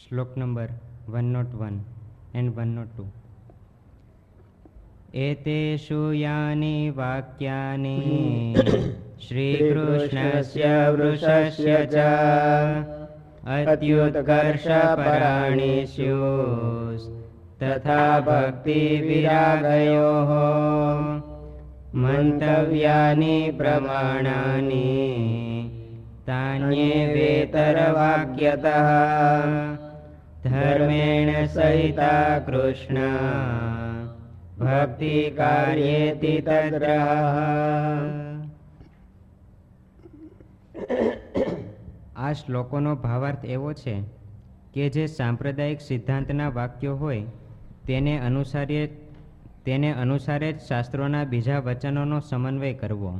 શ્લોક number one note one and one note two. એતેષુ યાની વાક્યાની શ્રીકૃષ્ણસ્ય વૃષસ્ય ચ અત્યુત્કર્ષપરાણી સ્યુસ્ તથા ભક્તિવિરાગયોઃ મંતવ્યાની પ્રમાણાની તાન્યેવેતરવાક્યતઃ સહિતા કૃષ્ણ ભક્તિ કાર્યેતિ તદ્રહ આ શ્લોકોનો ભાવાર્થ એવો છે કે જે સાંપ્રદાયિક સિદ્ધાંતના વાક્યો હોય તેને અનુસારે તેને અનુસારે જ શાસ્ત્રોના બીજા વચનોનો સમન્વય કરવો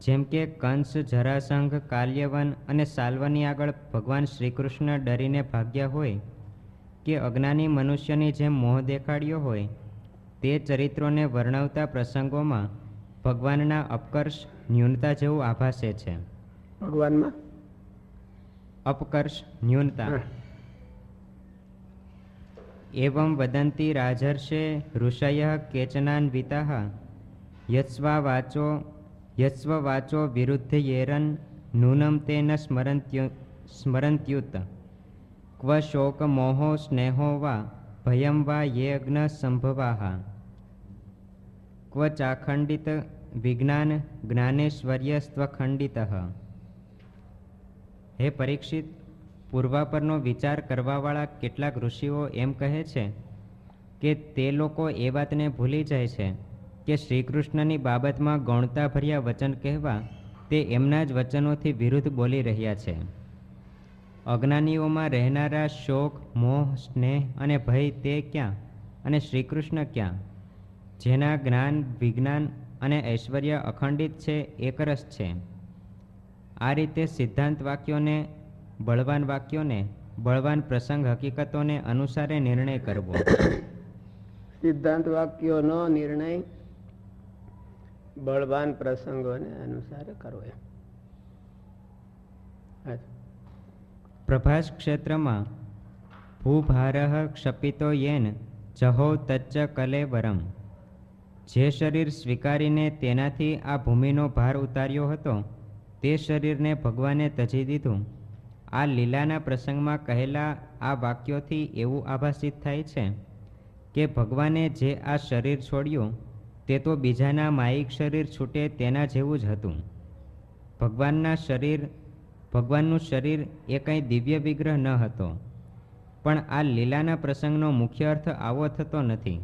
જેમ કે કંસ જરાસંઘ કાલ્યવન અને સાલ્વની આગળ ભગવાન શ્રીકૃષ્ણ ડરીને ભાગ્યા હોય કે અજ્ઞાની મનુષ્યની જેમ મોહ દેખાડ્યો હોય તે ચરિત્રોને વર્ણવતા પ્રસંગોમાં ભગવાનના અપકર્ષ ન્યૂનતા જેવું આભાસે છે. ભગવાનમાં? અપકર્ષ ન્યૂનતા. એવમ વદંતી રાજર્ષે ઋષય કેચનાન્વિતા યસ્વા વાચો યસ્વ વાચો વિરુદ્ધ યેરન નૂનમ તેન સ્મરંત્યુ, સ્મરંત્યુત. ક્વ શોક મોહો સ્નેહો વા ભયમ વા યે અગ્ન સંભવાઃ ક્વ ચાખંડિત વિજ્ઞાન જ્ઞાનેશ્વર્યસ્ત્વખંડિતઃ હે પરીક્ષિત પૂર્વા પરનો વિચાર કરવાવાળા કેટલાક ઋષિઓ એમ કહે છે કે તે લોકો એ વાતને ભૂલી જાય છે. કે શ્રીકૃષ્ણની બાબતમાં ગૌણતાભર્યા વચન કહેવા તે એમના જ વચનોથી વિરુદ્ધ બોલી રહ્યા છે. અજ્ઞાનીઓમાં રહેનારા શોક, મોહ, સ્નેહ અને ભય તે ક્યાં અને શ્રીકૃષ્ણ ક્યાં? જેના જ્ઞાન, વિજ્ઞાન અને ઐશ્વર્ય અખંડિત છે, એકરસ છે. આ રીતે સિદ્ધાંત વાક્યોને, બળવાન વાક્યોને, બળવાન પ્રસંગ હકીકતોને અનુસારે નિર્ણય કરવો. સિદ્ધાંત વાક્યોનો નિર્ણય બળવાન પ્રસંગોને અનુસાર કરવો એમ. પ્રભાસ ક્ષેત્રમાં ભૂભારહ ક્ષપિતો યેન જહો તચ્ચ કલેવરમ જે શરીર સ્વીકારીને તેનાથી આ ભૂમિનો ભાર ઉતાર્યો હતો, તે શરીરને ભગવાને તજી દીધું. આ લીલાના પ્રસંગમાં કહેલા આ વાક્યોથી એવું આભાસિત થાય છે કે ભગવાને જે આ શરીર છોડ્યું તે તો બીજાના માયિક શરીર છૂટે તેના જેવું જ હતું. ભગવાનના શરીર, ભગવાનનું શરીર એ કંઈ દિવ્ય વિગ્રહ ન હતો. પણ આ લીલાના પ્રસંગનો મુખ્ય અર્થ આવો થતો નથી.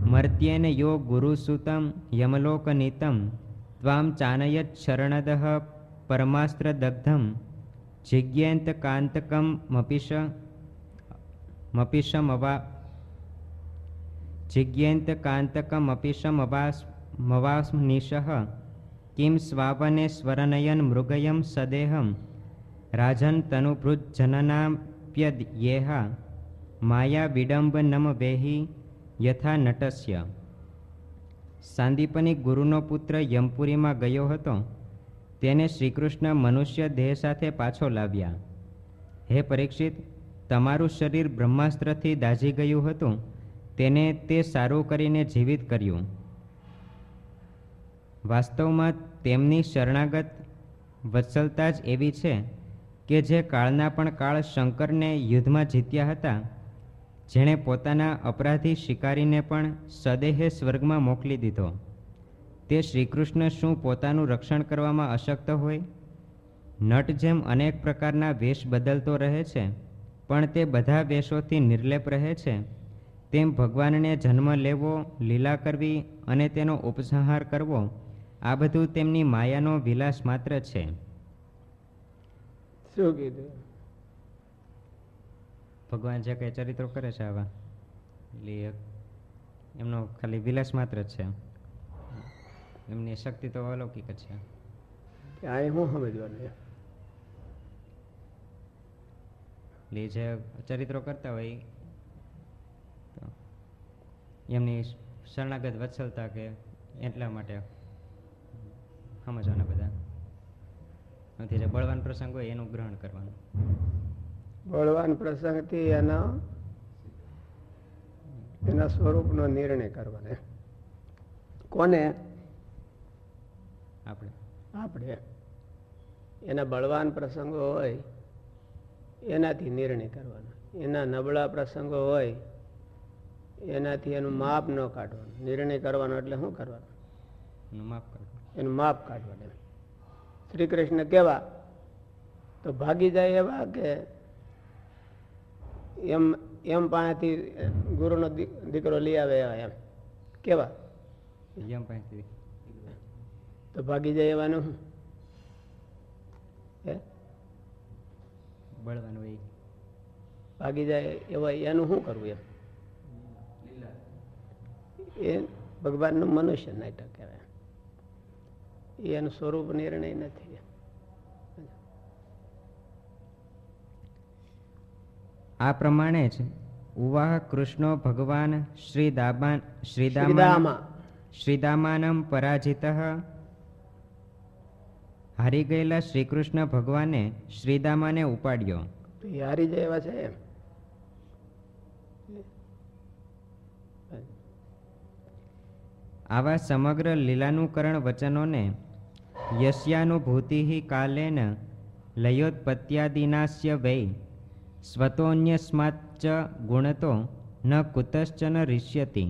મર્ત્યેન યો ગુરુસુતમ યમલોકનીતમ ત્વામ ચાનયત શરણદહ પરમાસ્ત્ર દગ્ધમ જિજ્ઞેન્ત કાંતકમ મપિશ, મપિશમવા મવાસ્નિશઃ કિમ સ્વાવને સ્વરનયન મૃગયમ સદેહમ રાજન તનુભૃજનનાપ્યયેહા માયા વિડંબનમ વેહી યથા નટસ્ય સાંદીપની ગુરુનો પુત્ર યમપુરીમાં ગયો હતો તેને શ્રીકૃષ્ણ મનુષ્ય દેહ સાથે પાછો લાવ્યા હે પરીક્ષિત તમારું શરીર બ્રહ્માસ્ત્રથી દાઝી ગયું હતું। તેને તે સારું કરીને જીવિત કર્યું. વાસ્તવમાં તેમની શરણાગત વત્સલતા જ એવી છે કે જે કાળના પણ કાળ શંકરને યુદ્ધમાં જીત્યા હતા, જેણે પોતાના અપરાધી શિકારીને પણ સદેહે સ્વર્ગમાં મોકલી દીધો. તે શ્રીકૃષ્ણ શું પોતાનું રક્ષણ કરવામાં અશક્ત હોય? નટ જેમ અનેક પ્રકારના વેશ બદલતો રહે છે, પણ તે બધા વેશોથી નિર્લેપ રહે છે. તેમ ભગવાનને જન્મ લેવો લીલા કરવી અને તેનો ઉપસંહાર કરવો આ બધું તેમની માયાનો વિલાસ માત્ર છે. શું કીધું? ભગવાન જે કંઈ ચરિત્રો કરે છે આવા એટલે એમનો ખાલી વિલાસ માત્ર જ છે. એમની શક્તિ તો અલૌકિક છે. આ હું સમજવાનું? એટલે જે ચરિત્રો કરતા હોય એમની શરણાગત વત્સલતા કે એટલા માટે સમજવાના બધા. નથી જે બળવાન પ્રસંગ હોય એનું ગ્રહણ કરવાનું. બળવાન પ્રસંગથી એના એના સ્વરૂપનો નિર્ણય કરવાનો. કોને? આપણે. આપણે. એના બળવાન પ્રસંગો હોય એનાથી નિર્ણય કરવાનો. એના નબળા પ્રસંગો હોય એનાથી એનું માપ ન કાઢવાનું. નિર્ણય કરવાનો એટલે શું કરવાનું? એનું માફ કરો એનું માપ કાઢવાનું. શ્રી કૃષ્ણ કેવા? તો ભાગી જાય એવા કે એમ એમ પાસેથી ગુરુનો દીકરો લઈ આવે એવા એમ. કેવા? એમ પાસેથી. તો ભાગી જાય એવાનું શું? હે? બળવાનું ભાગી જાય એવા એનું શું કરવું એમ? એ ભગવાનનું મનુષ્ય નાટક કહેવાય. એ એનું સ્વરૂપ નિર્ણય નથી. આ પ્રમાણે જ ઉવાહ કૃષ્ણો ભગવાન શ્રી દાબાન શ્રીદામા. શ્રીદામા શ્રીદામાનમ પરાજિત. હારી ગયેલા શ્રીકૃષ્ણ ભગવાને શ્રીદામાને ઉપાડ્યો. એ હારી જાય એવા છે એમ. આવા સમગ્ર લીલાનુકરણ વચનોને યસ્યાનુભૂતિ કાલેન લયોત્પત્યાદિનાશ્ય વૈ સ્વતોન્યસ્માચ્ચ ગુણતો ન કુતશ્ચન રિષ્યતિ.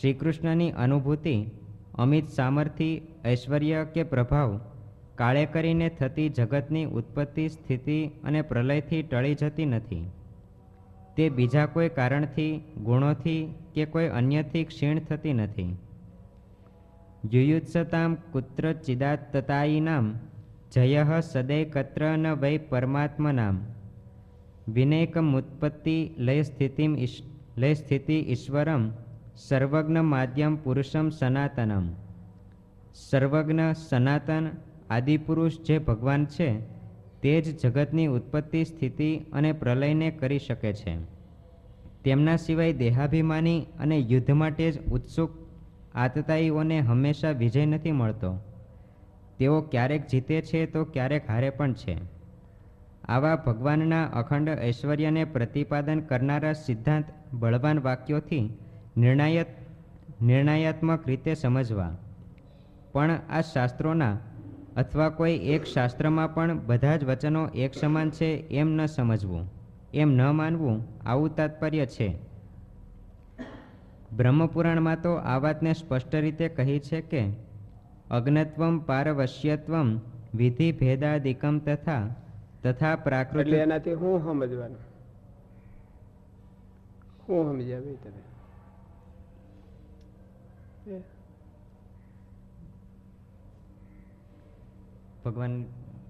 શ્રીકૃષ્ણની અનુભૂતિ, અમિત સામર્થિ ઐશ્વર્ય કે પ્રભાવ કાળે કરીને થતી જગતની ઉત્પત્તિ, સ્થિતિ અને પ્રલયથી ટળી જતી નથી. તે બીજા કોઈ કારણથી, ગુણોથી કે કોઈ અન્યથી ક્ષીણ થતી નથી. યુયુત્સતામ કુત્ર ચિદાત્તતાયીનામ જય સદૈકત્ર ન વૈ પરમાત્મનામ. વિનૈકમુત્પત્તિ લય સ્થિતિમ લય સ્થિતિ ઈશ્વરમ, સર્વજ્ઞ માધ્યમ પુરુષમ સનાતનમ. સર્વજ્ઞ સનાતન આદિપુરુષ જે ભગવાન છે તે જ જગતની ઉત્પત્તિ, સ્થિતિ અને પ્રલયને કરી શકે છે. તેમના સિવાય દેહાભિમાની અને યુદ્ધ માટે જ ઉત્સુક આતતાઈઓને હંમેશા વિજય નથી મળતો. તેઓ ક્યારેક જીતે છે તો ક્યારેક હારે પણ છે. આવા ભગવાનના અખંડ ઐશ્વર્યને પ્રતિપાદન કરનારા સિદ્ધાંત બળવાન વાક્યોથી નિર્ણાયત, નિર્ણયાત્મક રીતે સમજવા. પણ આ શાસ્ત્રોના અથવા કોઈ એક શાસ્ત્રમાં પણ બધા જ વચનો એક સમાન છે એમ ન સમજવું. એમ ન માનવું આવું તાત્પર્ય છે. બ્રહ્મપુરાણમાં તો આ વાતને સ્પષ્ટ રીતે કહી છે કે અગ્નત્વમ પારવશ્યત્વમ વિધિ ભેદાદિકમ તથા તથા એટલે પ્રાકૃતિક એનાથી હું સમજવાનું? શું ભાઈ તમે ભગવાન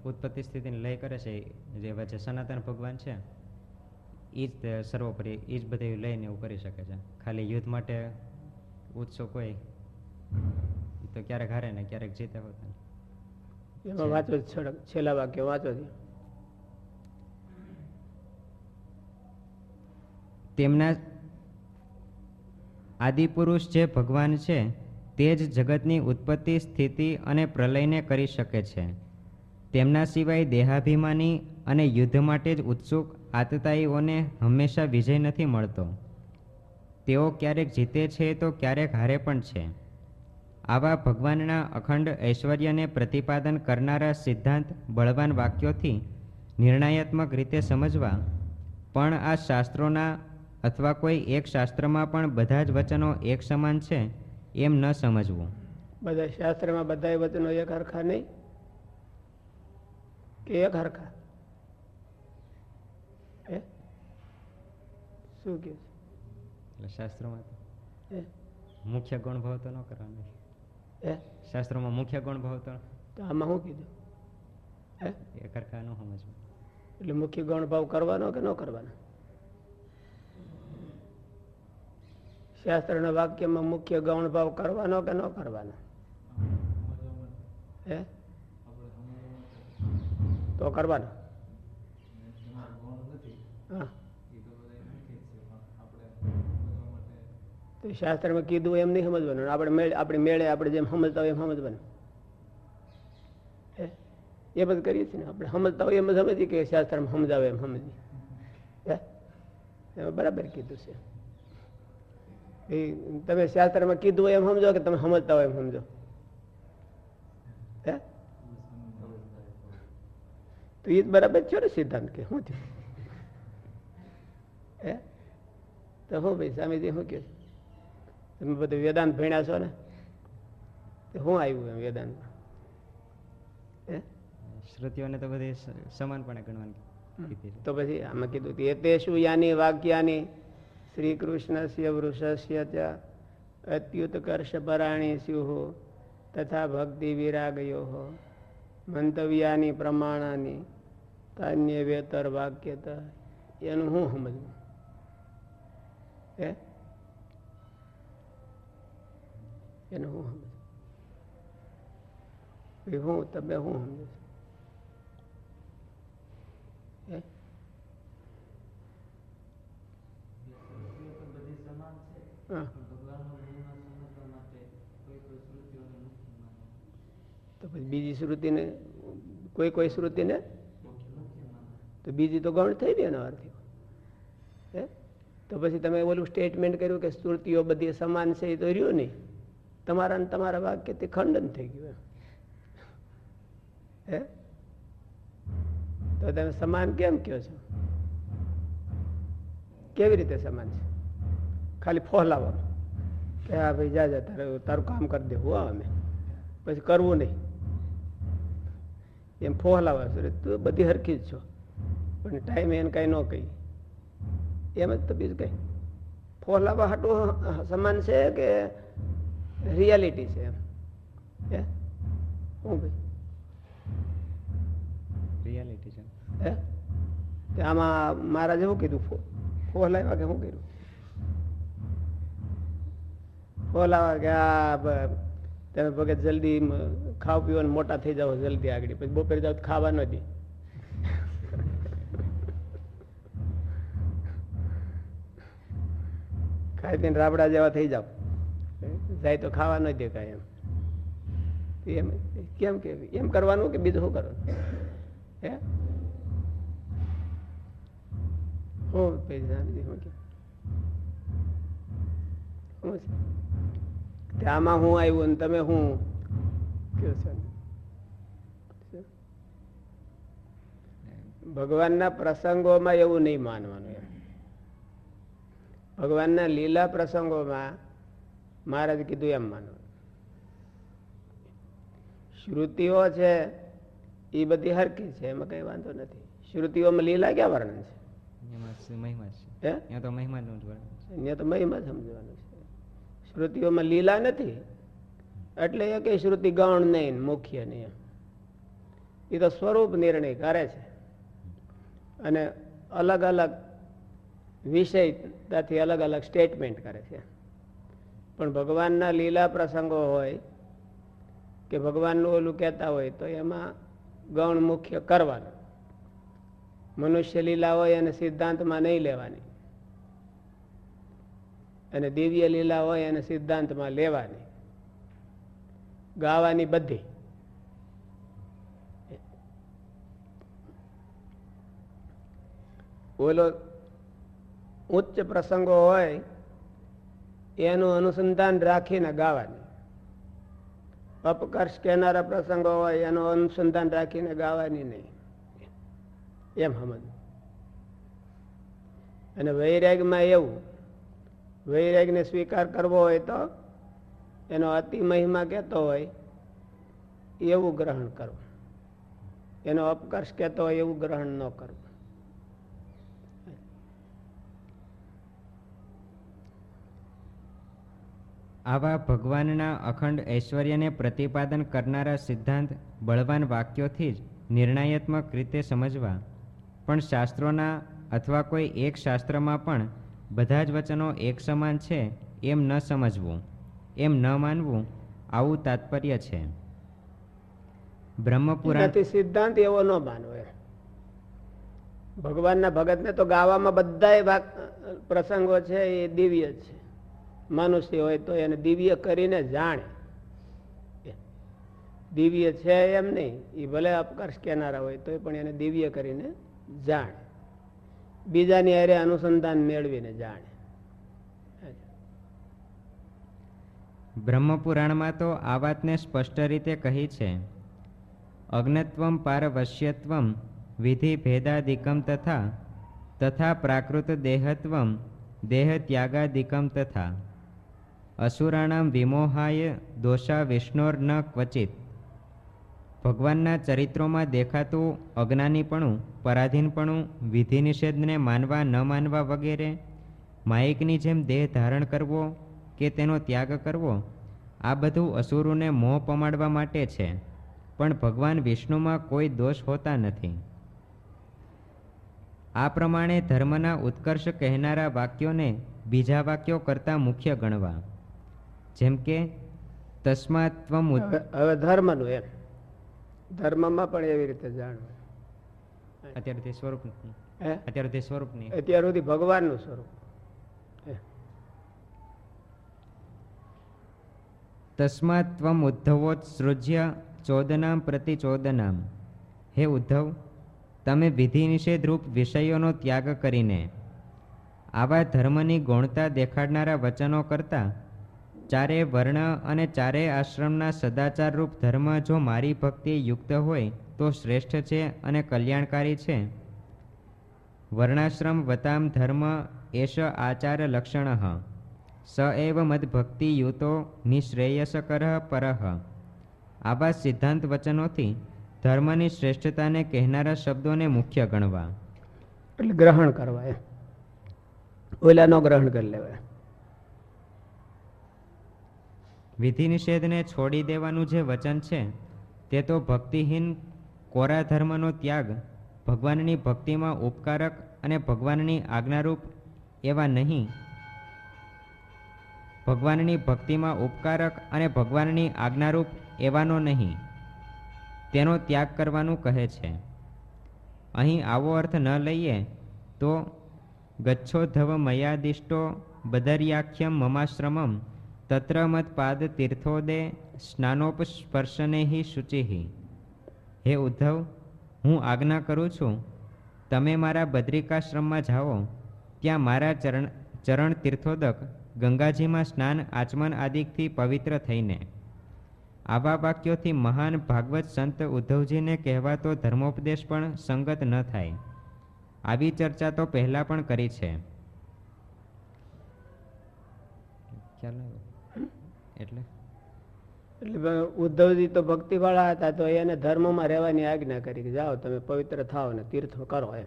ઉત્પત્તિ સ્થિતિને લય કરે છે જે વચ્ચે સનાતન ભગવાન છે એ જ સર્વોપરી એ જ બધે લઈને એવું કરી શકે છે. ખાલી યુદ્ધ માટે ઉત્સુક હોય તો ક્યારેક હારે ને ક્યારેક જીતે હોતા એમાં વાંચો છેલ્લા વાક્ય વાંચો છે. તેમના આદિપુરુષ જે ભગવાન છે તે જ જગતની ઉત્પત્તિ સ્થિતિ અને પ્રલયને કરી શકે છે. તેમના સિવાય દેહાભિમાની અને યુદ્ધ માટે જ ઉત્સુક આતતાઈઓને હંમેશા વિજય નથી મળતો. તેઓ ક્યારેક જીતે છે તો ક્યારેક હારે પણ છે. આવા ભગવાનના અખંડ ઐશ્વર્યને પ્રતિપાદન કરનારા સિદ્ધાંત બળવાન વાક્યોથી નિર્ણયાત્મક રીતે સમજવા. પણ આ શાસ્ત્રોના અથવા કોઈ એક શાસ્ત્રમાં પણ બધા જ વચનો એક સમાન છે, એમ ન સમજવું. બધા શાસ્ત્રમાં બધા વચનો એક હરખા નહીં. કે એક હરખા. હે? શું કે એટલે શાસ્ત્રોમાં તો મુખ્ય ગુણ ભાવ તો ન કરવાનો. એ શાસ્ત્રોમાં મુખ્ય ગુણ ભાવ તો તો આમાં શું કીધું? એ એક હરખા ન સમજવું. એટલે મુખ્ય ગૌણ ભાવ કરવાનો કે ન કરવાનો? શાસ્ત્રના વાક્યમાં મુખ્ય ગૌણ ભાવ કરવાનો કે ન કરવાનો? હે? તો કરવાનો. તો શાસ્ત્રમાં કીધું એમ નહીં સમજવાનું. આપણે મેળ આપણે મેળે આપણે જેમ સમજતા હોય એમ સમજવાનું? એ બધું કરીએ છીએ ને આપણે. સમજતા હોય એમ સમજીએ કે શાસ્ત્રમાં સમજાવે એમ સમજીએ. એમાં બરાબર કીધું છે. એ તમે શાસ્ત્રમાં કીધું હોય એમ સમજો કે તમે સમજતા હોય એમ સમજો. હે? તો એ જ બરાબર થયો ને સિદ્ધાંત કે શું થયું? હે? તો હું ભાઈ સ્વામીજી શું કહે તમે બધું વેદાંત ભણ્યા છો ને? તો શું આવ્યું એમ વેદાંતમાં? શ્રુતિઓને તો બધી સમાનપણે ગણવાની તો પછી આમાં કીધું એ તે શું યાની વાક્યાની? શ્રી કૃષ્ણસ્ય વૃષસ્ય ચ અત્યુત્કર્ષ પરાણી સ્યુઃ તથા ભક્તિ વિરાગયો મંતવ્યાની પ્રમાણાની તાન્ય વેતર વાક્યતા એનું શું સમજવું હે એનું શું સમજવું હું તમે શું સમજો? હે હા. તો પછી બીજી શ્રુતિને કોઈ કોઈ શ્રુતિને તો બીજી તો ગૌણ થઈ ગઈ એનો અર્થ હે? તો પછી તમે ઓલું સ્ટેટમેન્ટ કર્યું કે સુરતીઓ બધી સમાન છે એ તો રહ્યું નહીં. તમારા તમારા વાક્યથી ખંડન થઈ ગયું. હે? તો તમે સમાન કેમ કહો છો? કેવી રીતે સમાન છે? ખાલી ફોલાવો કે હા ભાઈ, જા જા, તારે, તારું કામ કરી દેવું હા અમે પછી કરવું નહીં. એમ ફોલાવા છે તું બધી હરખી જ છો. પણ ટાઈમે એને કાંઈ ન કહી. એમ જ તો બીજું કંઈ ફોલાવા હાટું સમાન છે કે રિયાલિટી છે એમ? હું? ભાઈ? રિયાલિટી છે હે? આમાં મહારાજે શું કીધું ફો- ફોલાવ્યા કે શું કર્યું ફોલાવા કે આ બ- તમે ભગત જલ્દી ખાવ પીવો મોટા થઈ જાઓ જલ્દી આગળ. પછી બપોરે જાવ ખાવા ન દે. ખાઈ પીને રાબડા જેવા થઈ જાવ જાય તો ખાવા ન દે કાંઈ એમ. એમ, કેમ કે, એમ કરવાનું કે બીજું શું કરવાનું? હે? હું પૈસા શું કે? હું આવ્યું ને તમે હું? ભગવાનના પ્રસંગોમાં એવું નહીં માનવાનું એમ. ભગવાનના લીલા પ્રસંગોમાં મહારાજ કીધું એમ માનો શ્રુતિઓ છે એ બધી હરકી છે એમાં કઈ વાંધો નથી. શ્રુતિઓમાં લીલા ક્યાં વર્ણન છે? મહિમા તો મહિમા સમજવાનું છે. શ્રુતિઓમાં લીલા નથી. એટલે એ કઈ શ્રુતિ ગૌણ નહીં મુખ્ય નહીં એ તો સ્વરૂપ નિર્ણય કરે છે. અને અલગ અલગ વિષયતાથી અલગ અલગ સ્ટેટમેન્ટ કરે છે. પણ ભગવાનના લીલા પ્રસંગો હોય કે ભગવાનનું ઓલું કહેતા હોય તો એમાં ગૌણ મુખ્ય કરવાનું. મનુષ્ય લીલા હોય અને સિદ્ધાંતમાં નહીં લેવાની. અને દિવ્ય લીલા હોય અને સિદ્ધાંતમાં લેવાની. ગાવાની બધી. ઓલો ઉચ્ચ પ્રસંગો હોય, એનું અનુસંધાન રાખીને ગાવાની. અપકર્ષ કહેનારા પ્રસંગો હોય, એનું અનુસંધાન રાખીને ગાવાની નહીં. એમ સમજ અને વૈરાગમાં એવું, વૈરાગને સ્વીકાર કરવો હોય તો, એનો અતિ મહિમા કહેતો હોય, એવું ગ્રહણ કરવું. એનો અપકર્ષ કહેતો હોય, એવું ગ્રહણ ન કરવું. આવા ભગવાનના અખંડ ઐશ્વર્યને પ્રતિપાદન કરનારા સિદ્ધાંત બળવાન વાક્યોથી જ નિર્ણયાત્મક રીતે સમજવા. પણ શાસ્ત્રોના અથવા કોઈ એક શાસ્ત્રમાં પણ બધા જ વચનો એક સમાન છે એમ ન સમજવું, એમ ન માનવું આવું તાત્પર્ય છે. બ્રહ્મપુરાણ સિદ્ધાંત એવો ન માનવો ભગવાનના ભગતને તો ગાવામાં બધાય પ્રસંગો છે એ દિવ્ય છે. મનુષ્ય હોય તો એને દિવ્ય કરીને જાણે. દિવ્ય છે એમ નહીં એ ભલે અપકર્ષ કહેનારા હોય તોય પણ એને દિવ્ય કરીને જાણે. બીજાની અરે અનુસંધાન મેળવીને જાણે. બ્રહ્મપુરાણમાં તો આ વાતને સ્પષ્ટ રીતે કહી છે. અજ્ઞત્વમ પારવશ્યત્વમ વિધિ ભેદાદિકમ તથા તથા પ્રાકૃત દેહત્વમ દેહ ત્યાગાદિકમ તથા. અસુરાણામ વિમોહાય, દોષા વિષ્ણોર્ન ક્વચિત. ભગવાનના ચરિત્રોમાં દેખાતું અજ્ઞાનીપણું, પરાધીનપણું વિધિ નિષેધને માનવા ન માનવા વગેરે, માયકની જેમ દેહ ધારણ કરવો કે તેનો ત્યાગ કરવો, આ બધું અસુરોને મોહ પમાડવા માટે છે, પણ ભગવાન વિષ્ણુમાં કોઈ દોષ હોતા નથી. આ પ્રમાણે ધર્મના ઉત્કર્ષ કહેનારા વાક્યોને બીજા વાક્યો કરતાં મુખ્ય ગણવા. જેમ કે તસ્માત હવે ધર્મનું એમ. ધર્મમાં પણ એવી રીતે જાણવું. અત્યારથી સ્વરૂપ અત્યારે તે સ્વરૂપ નહીં અત્યાર સુધી ભગવાનનું સ્વરૂપ. તસ્માત ત્વમ ઉદ્ધવોત્સૃજ્ય ચોદનામ પ્રતિ ચોદનામ. હે ઉદ્ધવ તમે વિધિ નિષેધરૂપ વિષયોનો ત્યાગ કરીને આવા ધર્મની ગૌણતા દેખાડનારા વચનો કરતા ચારે વર્ણ અને ચારે આશ્રમના સદાચારરૂપ ધર્મ જો મારી ભક્તિ યુક્ત હોય, તો શ્રેષ્ઠ છે અને કલ્યાણકારી છે. વર્ણાશ્રમ વતામ ધર્મ એષ આચાર લક્ષણ. સ એવ મદભક્તિયુતો નિશ્રેયસકર પરહ આવા સિદ્ધાંત વચનોથી ધર્મની શ્રેષ્ઠતાને કહેનારા શબ્દોને મુખ્ય ગણવા. એટલે ગ્રહણ કરવા એ ઓલાનો ગ્રહણ કરી લેવાય. વિધિ નિષેધને છોડી દેવાનું જે વચન છે, તે તો ભક્તિહીન કોરા ધર્મનો ત્યાગ, ભગવાનની ભક્તિમાં ઉપકારક અને ભગવાનની આજ્ઞારૂપ એવા નહીં. ભગવાનની ભક્તિમાં ઉપકારક અને ભગવાનની આજ્ઞારૂપ એવાનો નહીં. તેનો ત્યાગ કરવાનું કહે છે. અહીં આવો અર્થ ન લઈએ તો ગચ્છો ધવ મયાદિષ્ટો બદર્યાખ્યમ મમાશ્રમમ તત્ર મત્પાદ તીર્થોદે સ્નાનોપસ્પર્શને હિ શુચિ હે ઉદ્ધવ હું આજ્ઞા કરું છું, તમે મારા બદ્રિકાશ્રમમાં જાઓ, ત્યાં મારા ચરણ ચરણ તીર્થોદક ગંગાજીમાં સ્નાન, આચમન આદિકથી પવિત્ર થઈને. આવા વાક્યોથી મહાન ભાગવત સંત ઉદ્ધવજીને કહેવાતો ધર્મોપદેશ પણ સંગત ન થાય. આવી ચર્ચા તો પહેલાં પણ કરી છે. ખ્યાલ એટલે? એટલે ઉદ્ધવજી તો ભક્તિવાળા હતા તો એને ધર્મમાં રહેવાની આજ્ઞા કરી કે જાઓ તમે પવિત્ર થાઓ ને તીર્થ કરો એમ.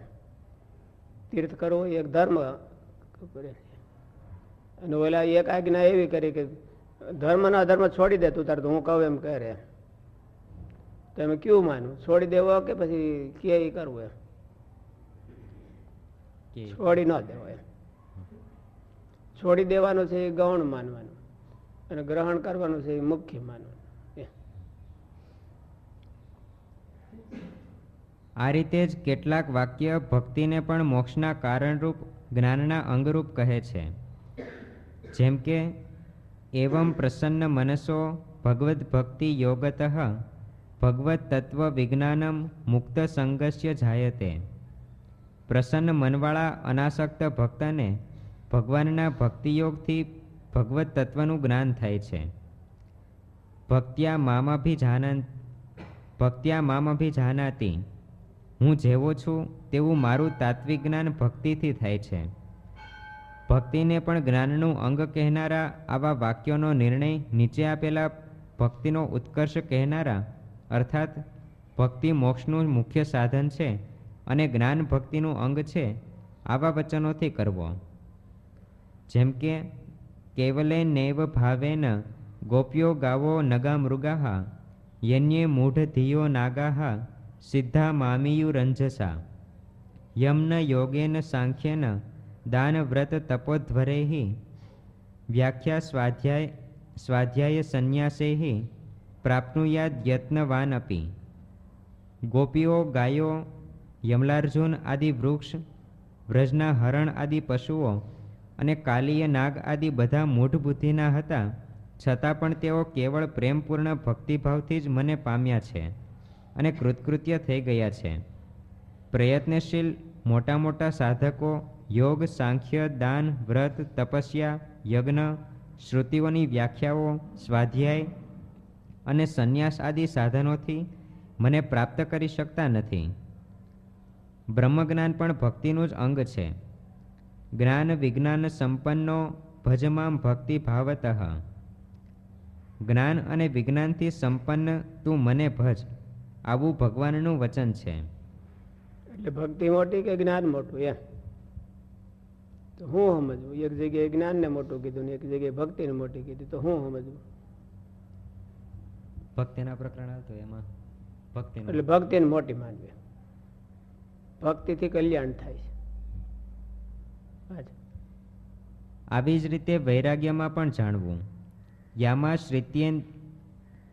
તીર્થ કરવું એક ધર્મ અને ઓલા એક આજ્ઞા એવી કરી કે ધર્મના ધર્મ છોડી દે તું તાર તો હું કહું એમ એમ. તમે કયું માનવું? છોડી દેવો કે પછી કે કરવું એમ? છોડી ન દેવો એમ. છોડી દેવાનું છે એ ગૌણ માનવાનું. અને ગ્રહણ કરવાનું છે એ મુખ્ય માનવું. આ રીતે જ કેટલાક વાક્ય ભક્તિને પણ મોક્ષના કારણરૂપ, જ્ઞાનના અંગરૂપ કહે છે. જેમ કે, એવમ પ્રસન્ન મનસો ભગવદ ભક્તિ યોગત ભગવત તત્વ વિજ્ઞાનમ મુક્ત સંગસ્ય જાયતે. પ્રસન્ન મનવાળા અનાસક્ત ભક્તને ભગવાનના ભક્તિયોગથી ભગવત તત્વનું જ્ઞાન થાય છે. ભક્ત્યા મામભિજાનન, ભક્ત્યા મામભિજાનાતી. હું જેવો છું તેવું મારું તાત્વિક જ્ઞાન ભક્તિથી થાય છે. ભક્તિને પણ જ્ઞાનનું અંગ કહેનારા આવા વાક્યોનો નિર્ણય નીચે આપેલા ભક્તિનો ઉત્કર્ષ કહેનારા, અર્થાત ભક્તિ મોક્ષનું મુખ્ય સાધન છે અને જ્ઞાન ભક્તિનું અંગ છે, આવા વચનોથી કરવો. જેમ કે કેવલે નૈવ ભાવેન ગોપ્યો ગાવો નગા મૃગા યન્યે મૂઢ ધિયો નાગા સિદ્ધા મામીયુરંજસા યમ્ન યોગેન સાંખ્યેન દાનવ્રત વ્રત તપોધ્વરૈ વ્યાખ્યા સ્વાધ્યાય સ્વાધ્યાય સંન્યાસૈ પ્રાપ્નુયાદ યત્નવાન અપી ગોપીઓ ગાયો યમલાર્જુન આદિ વૃક્ષ વ્રજના હરણ આદિ પશુઓ અને કાલીય નાગ આદિ બધા મૂઢ બુદ્ધિના હતા, છતાં પણ તેઓ કેવળ પ્રેમપૂર્ણ ભક્તિભાવથી જ મને પામ્યા છે અને કૃતકૃત્ય થઈ ગયા છે. પ્રયત્નશીલ મોટા મોટા સાધકો, યોગ, સાંખ્ય, દાન, વ્રત, તપસ્યા, યજ્ઞ, શ્રુતિઓની વ્યાખ્યાઓ, સ્વાધ્યાય અને સંન્યાસ આદિ સાધનોથી મને પ્રાપ્ત કરી શકતા નથી. બ્રહ્મજ્ઞાન પણ ભક્તિનું જ અંગ છે. જ્ઞાન વિજ્ઞાન સંપન્નો ભજમામ ભક્તિ ભાવતઃ. જ્ઞાન અને વિજ્ઞાનથી સંપન્ન તું મને ભજ આવું ભગવાનનું વચન છે. એટલે ભક્તિ મોટી કે જ્ઞાન મોટું એમ? તો હું સમજવું? એક જગ્યાએ જ્ઞાનને મોટું કીધું ને એક જગ્યાએ ભક્તિને મોટી કીધી તો હું સમજવું? ભક્તિના પ્રકરણ આવતો એમાં. ભક્તિ એટલે ભક્તિને મોટી માનવી. ભક્તિથી કલ્યાણ થાય છે. આવી જ રીતે વૈરાગ્યમાં પણ જાણવું. યામા શ્રિત્યેન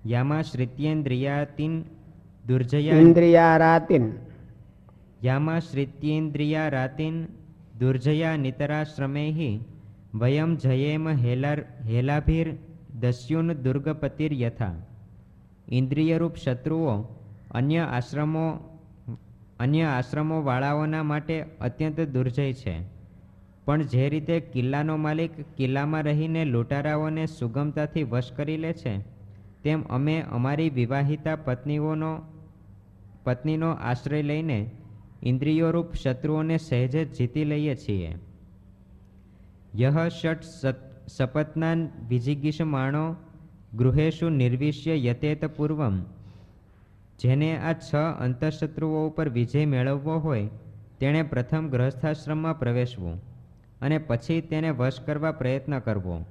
યામા શ્રિત્યેન્દ્રિયાતિન દુર્જયા ઇન્દ્રિયારાતીન. યામા શ્રિત્યેન્દ્રિયા રાતિન દુર્જયા નિતરાશ્રમેહી વયમ જયેમ હેલાર હેલાભીર દસ્યુન દુર્ગપતિર યથા. ઇન્દ્રિયરૂપ શત્રુઓ અન્ય આશ્રમો અન્ય આશ્રમો વાળાઓના માટે અત્યંત દુર્જય છે. પણ જે રીતે કિલ્લાનો માલિક કિલ્લામાં રહીને લૂંટારાઓને સુગમતાથી વશ કરી લે છે, તેમ અમે અમારી વિવાહિતા પત્નીઓનો, પત્નીનો આશ્રય લઈને ઇન્દ્રિયોરૂપ શત્રુઓને સહેજે જીતી લઈએ છીએ. યહ ષટ સપત્નાન વિજિગીષમાણો ગૃહેશુ નિર્વિષ્ય યતેત પૂર્વમ. જેને આ છ અંતઃશત્રુઓ ઉપર વિજય મેળવવો હોય, તેણે પ્રથમ ગૃહસ્થાશ્રમમાં પ્રવેશવું. અને પછી તેને વશ કરવા પ્રયત્ન કરવો.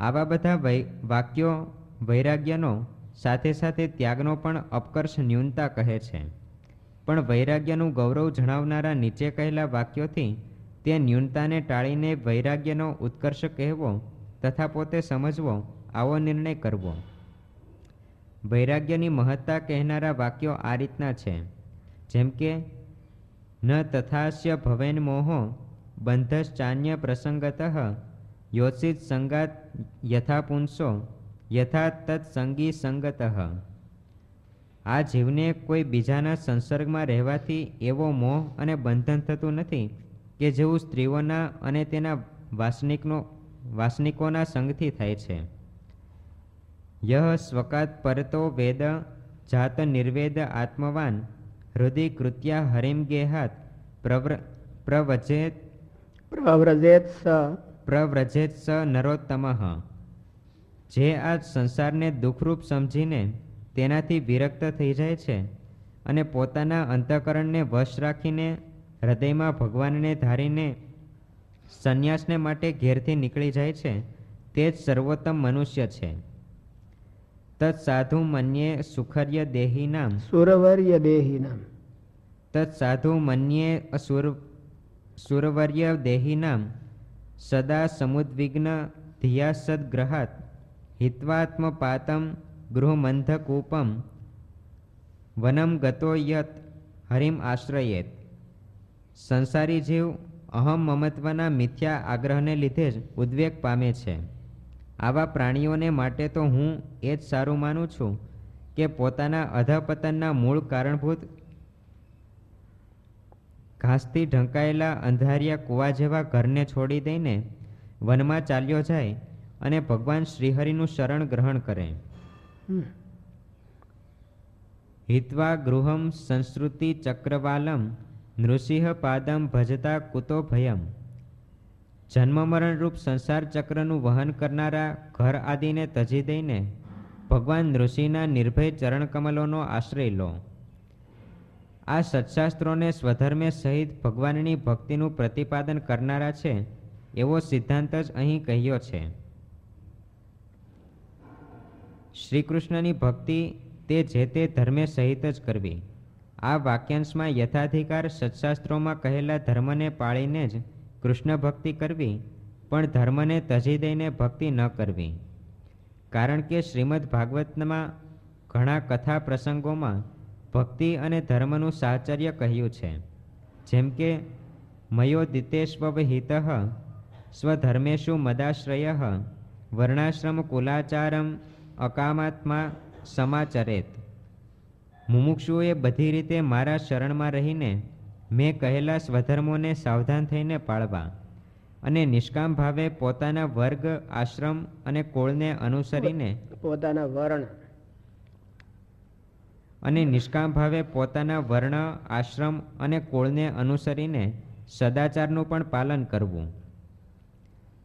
આવા બધા વાક્યો વૈરાગ્યનો સાથે સાથે ત્યાગનો પણ અપકર્ષ ન્યૂનતા કહે છે. પણ વૈરાગ્યનું ગૌરવ જણાવનારા નીચે કહેલા વાક્યોથી તે ન્યૂનતાને ટાળીને વૈરાગ્યનો ઉત્કર્ષ કહેવો તથા પોતે સમજવો, આવો નિર્ણય કરવો. વૈરાગ્યની મહત્તા કહેનારા વાક્યો આ રીતના છે. જેમ કે, ન તથાસ્ય ભવેન મોહો બંધશ્ચાન્ય પ્રસંગતઃ યોચિત સંગાત યથા પુંસો યથા તત્સંગી સંગતઃ આ જીવને કોઈ બીજાના સંસર્ગમાં રહેવાથી એવો મોહ અને બંધન થતું નથી કે જેવું સ્ત્રીઓના અને તેના વાસનિકનો, વાસનિકોના સંગથી થાય છે. યહ સ્વકાત પરતો વેદ, જાત નિર્વેદ આત્મવાન, હૃદય કૃત્યા હરિમ ગેહાત પ્રવજેત પ્રવ્રજેત સ પ્રવ્રજેત સ નરોત્તમઃ જે આ સંસારને દુઃખરૂપ સમજીને તેનાથી વિરક્ત થઈ જાય છે અને પોતાના અંતઃકરણને વશ રાખીને હૃદયમાં ભગવાનને ધારીને સંન્યાસને માટે ઘેરથી નીકળી જાય છે તે જ સર્વોત્તમ મનુષ્ય છે. તત્સાધુ મન્યે સુખર્ય દેહી નામ. સુરવર્ય દેહી નામ. તત્સાધુ મન્યે અસુર સુરવર્ય દેહિનામ સદા સમુદ્વિઘ્ન ધિયા સદગ્રહાત હિત્વાત્મપાતમ ગૃહમંધકૂપમ વનમ ગતો યત હરિમ આશ્રયેત સંસારી જીવ અહમ મમત્વના મિથ્યા આગ્રહને લીધે જ ઉદ્વેગ પામે છે આવા પ્રાણીઓને માટે તો હું એ જ સારું માનું છું કે પોતાના અધપતનના મૂળ કારણભૂત ઘાસથી ઢંકાયેલા અંધારિયા કૂવા જેવા ઘરને છોડી દઈને વનમાં ચાલ્યો જાય અને ભગવાન શ્રીહરિનું શરણ ગ્રહણ કરે. હિત્વા ગૃહમ સંસ્કૃતિ ચક્રવાલમ નૃસિંહ પાદમ ભજતા કુતો ભયમ. જન્મ મરણરૂપ સંસાર ચક્રનું વહન કરનારા ઘર આદિને તજી દઈને ભગવાન નૃસિંહના નિર્ભય ચરણકમલોનો આશ્રય લો. આ સત્શાસ્ત્રોને સ્વધર્મે સહિત ભગવાનની ભક્તિનું પ્રતિપાદન કરનારા છે, એવો સિદ્ધાંત જ અહીં કહ્યો છે. શ્રી કૃષ્ણની ભક્તિ તે જે તે ધર્મે સહિત જ કરવી. આ વાક્યાંશમાં યથાધિકાર સત્શાસ્ત્રોમાં કહેલા ધર્મને પાળીને જ કૃષ્ણ ભક્તિ કરવી, પણ ધર્મને તજી દઈને ભક્તિ ન કરવી. કારણ કે શ્રીમદ ભાગવતમાં ઘણા કથા પ્રસંગોમાં ભક્તિ અને ધર્મનું સાહચર્ય કહ્યું છે. જેમ કે, મયો દિતેષ્વહિત સ્વધર્મેશુ મદાશ્રય, વર્ણાશ્રમ કુલાચારમ અકામાત્મા સમાચરેત. મુમુક્ષુએ બધી રીતે મારા શરણમાં રહીને મેં કહેલા સ્વધર્મોને સાવધાન થઈને પાળવા અને નિષ્કામ ભાવે પોતાના વર્ગ, આશ્રમ અને કોળને અનુસરીને પોતાના વર્ણ અને નિષ્કામ ભાવે પોતાના વર્ણ, આશ્રમ અને કોળને અનુસરીને સદાચારનું પણ પાલન કરવું.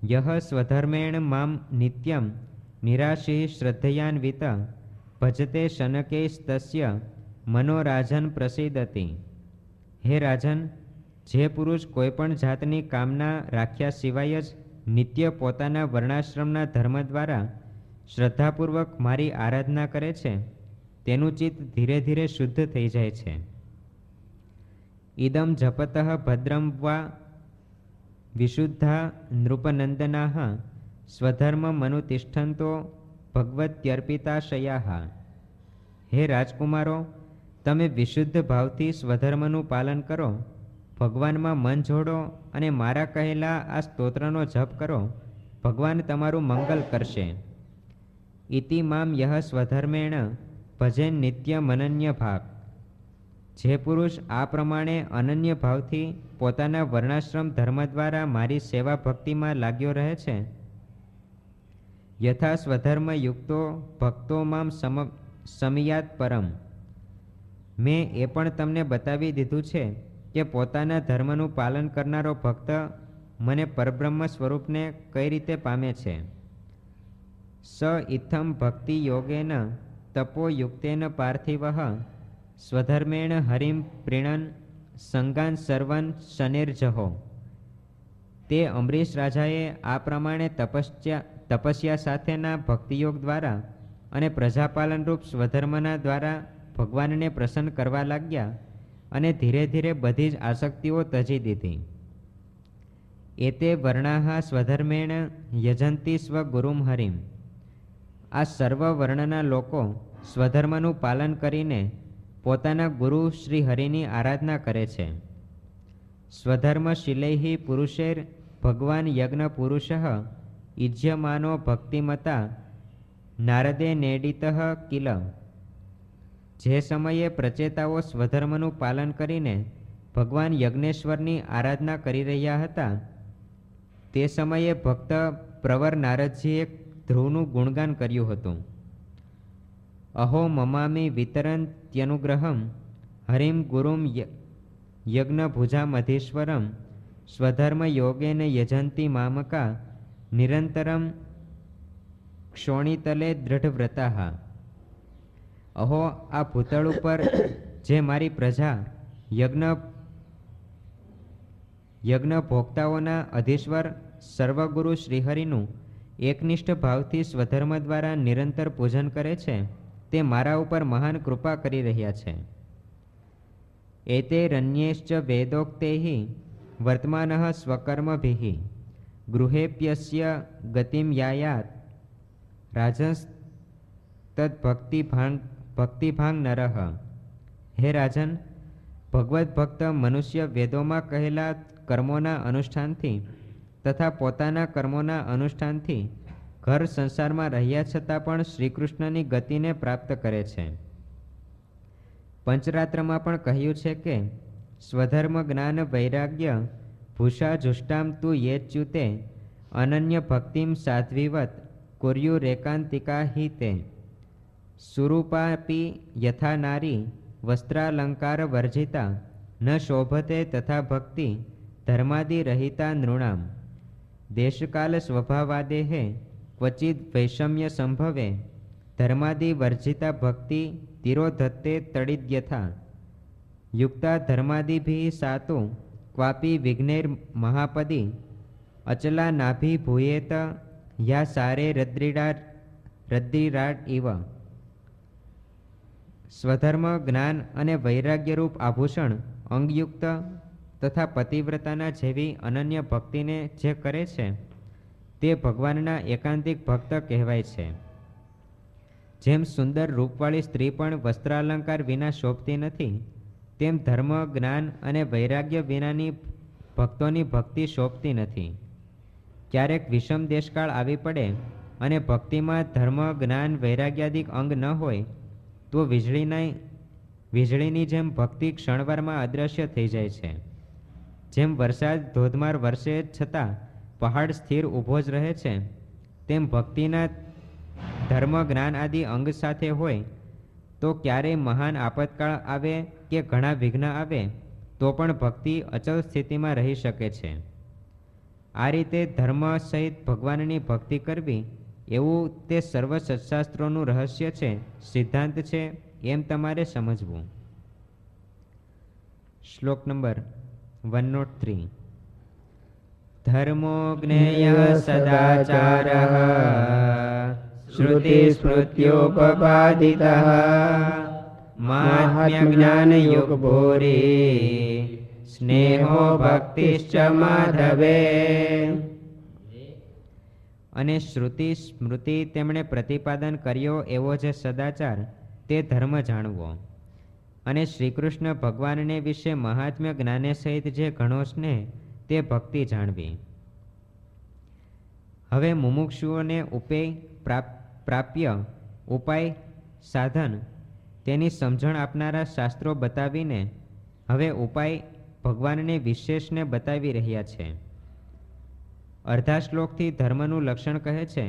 યહ સ્વધર્મેણ મામ નિત્યમ નિરાશી શ્રદ્ધયાન્વિત ભજતે શનકૈસ્તસ્ય મનોરાજન પ્રસિદ્ધતી હે રાજન, જે પુરુષ કોઈપણ જાતની કામના રાખ્યા સિવાય જ નિત્ય પોતાના વર્ણાશ્રમના ધર્મ દ્વારા શ્રદ્ધાપૂર્વક મારી આરાધના કરે છે તેનું ચિત્ત ધીરે ધીરે શુદ્ધ થઈ જાય છે. ઇદમ જપત ભદ્રમ વા વિશુદ્ધા નૃપનંદના સ્વધર્મ મનુતિષ્ઠંતો ભગવત્યર્પિતાશયા. હે રાજકુમારો, તમે વિશુદ્ધ ભાવથી સ્વધર્મનું પાલન કરો, ભગવાનમાં મન જોડો અને મારા કહેલા આ સ્તોત્રનો જપ કરો, ભગવાન તમારું મંગલ કરશે. ઇતિ મામ યહ સ્વધર્મેણ ભજેન નિત્ય મનન્ય ભાગ. જે પુરુષ આ પ્રમાણે અનન્ય ભાવથી પોતાના વર્ણાશ્રમ ધર્મ દ્વારા મારી સેવા ભક્તિમાં લાગ્યો રહે છે? યથા સ્વધર્મ યુક્તો ભક્તોમાં સમ, સમિયાત પરમ. મેં એ પણ તમને બતાવી દીધું છે કે પોતાના ધર્મનું પાલન કરનારો ભક્ત મને પરબ્રહ્મ સ્વરૂપને કઈ રીતે પામે છે? સ ઇથમ ભક્તિ યોગેન તપોયુક્તેન પાર્થિવ સ્વધર્મેણ હરિમ પ્રીણન સંગાન સર્વન શનિર્જહો. તે અમરીશ રાજાએ આ પ્રમાણે તપસ્યા તપસ્યા સાથેના ભક્તિયોગ દ્વારા અને પ્રજાપાલનરૂપ સ્વધર્મના દ્વારા ભગવાનને પ્રસન્ન કરવા લાગ્યા અને ધીરે ધીરે બધી જ આસક્તિઓ તજી દીધી. એતે વર્ણાહ સ્વધર્મેણ યજંતી સ્વગુરુમ હરિમ. આ સર્વ વર્ણના લોકો સ્વધર્મનું પાલન કરીને પોતાના ગુરુ શ્રી હરિની આરાધના કરે છે. સ્વધર્મ શિલૈહી પુરુષેર ભગવાન યજ્ઞ પુરુષ ઇજ્યમાનો ભક્તિમતા નારદે નેડિત કિલ. જે સમયે પ્રચેતાઓ સ્વધર્મનું પાલન કરીને ભગવાન યજ્ઞેશ્વરની આરાધના કરી રહ્યા હતા, તે સમયે ભક્ત પ્રવર નારદજીએ ધ્રુવનું ગુણગાન કર્યું હતું. અહો મમામી વિતરંત્યનુગ્રહમ હરિમ ગુરુમ યજ્ઞભુજામધીશ્વરમ સ્વધર્મ યોગેને યજંતી મામકા, નિરંતરમ ક્ષોણિતલે દૃઢવ્રતા। અહો આ ભૂતળ ઉપર જે મારી પ્રજા યજ્ઞ યજ્ઞ ભોક્તાઓના અધીશ્વર સર્વગુરુ શ્રીહરિનું એકનિષ્ઠ ભાવથી સ્વધર્મ દ્વારા નિરંતર પૂજન કરે છે, તે મારા ઉપર મહાન કૃપા કરી રહ્યા છે. એતે રન્યેશ્ચ વેદોક્તૈ વર્તમાન સ્વકર્મભિ ગૃહેપ્યસ્ય ગતિમ યાયાત રાજસ ભક્તિભાંગ નરહ હે રાજન ભગવત ભક્ત મનુષ્ય વેદોમાં કહેલા કર્મોના અનુષ્ઠાનથી તથા પોતાના કર્મોના અનુષ્ઠાનથી ઘર સંસારમાં રહ્યા છતાં પણ શ્રીકૃષ્ણની ગતિને પ્રાપ્ત કરે છે. પંચરાત્રમાં પણ કહ્યું છે કે, સ્વધર્મ જ્ઞાન વૈરાગ્ય ભૂષા જુષ્ટામ તું યેચ્યુતે અનન્ય ભક્તિમ સાધ્વીવત કુર્યુરેકાંતિકા હિ તે. સુરૂપાપી યથા નારી વસ્ત્રાલંકાર વર્જિતા ન શોભતે તથા ભક્તિ ધર્માદિ રહિતા નૃણામ. દેશકાલ સ્વભાવાદે હે, ક્વચિત વૈષમ્ય સંભવે. ધર્માદિ વર્જિતા ભક્તિ તિરોધત્તે તડિદ્યથા યુક્તા ધર્માદિભિ સાતુ, ક્વાપી વિઘ્નેર મહાપદી. અચલા નાભી ભૂયેત, યા સારે રદ્રિડા રદ્રિરાટ ઇવ. સ્વધર્મ જ્ઞાન અને વૈરાગ્યરૂપ આભૂષણ, અંગયુક્ત તથા પતિવ્રતાના જેવી અનન્ય ભક્તિને જે કરે છે, તે ભગવાનના એકાંતિક ભક્ત કહેવાય છે. જેમ સુંદર રૂપવાળી સ્ત્રી પણ વસ્ત્રાલંકાર વિના શોભતી નથી, તેમ ધર્મ, જ્ઞાન અને વૈરાગ્ય વિનાની ભક્તોની ભક્તિ શોભતી નથી. ક્યારેક વિષમ દેશકાળ આવી પડે અને ભક્તિમાં ધર્મ, જ્ઞાન, વૈરાગ્યાદિક અંગ ન હોય, તો વીજળીના વીજળીની જેમ ભક્તિ ક્ષણવારમાં અદૃશ્ય થઈ જાય છે. જેમ વરસાદ ધોધમાર વરસે છતાં પહાડ સ્થિર ઊભો જ રહે છે, તેમ ભક્તિના ધર્મ જ્ઞાન આદિ અંગ સાથે હોય, તો ક્યારેય મહાન આપતકાળ આવે કે ઘણા વિઘ્ન આવે, તો પણ ભક્તિ અચલ સ્થિતિમાં રહી શકે છે. આ રીતે ધર્મ સહિત ભગવાનની ભક્તિ કરવી એવું તે સર્વ સત્શાસ્ત્રોનું રહસ્ય છે, સિદ્ધાંત છે, એમ તમારે સમજવું. શ્લોક નંબર વન નોટ થ્રી ધર્મો જ્ઞેય સદાચાર. શ્રુતિસ્મૃત્યોપપાદિત. માહાત્મ્ય જ્ઞાન યુગ ભૂરી સ્નેહો ભક્તિશ્ચ માધવે. અને શ્રુતિ સ્મૃતિ તેમણે પ્રતિપાદન કર્યો એવો જે સદાચાર, તે ધર્મ જાણવો. અને શ્રીકૃષ્ણ ભગવાનને વિશે મહાત્મ્ય જ્ઞાને સહિત જે ઘણો સ્નેહ તે ભક્તિ જાણવી. હવે મુમુક્ષુઓને ઉપેય પ્રાપ્ય ઉપાય, સાધન તેની સમજણ આપનારા શાસ્ત્રો બતાવીને હવે ઉપાય ભગવાનને વિશેષને બતાવી રહ્યા છે. અર્ધા શ્લોકથી ધર્મનું લક્ષણ કહે છે,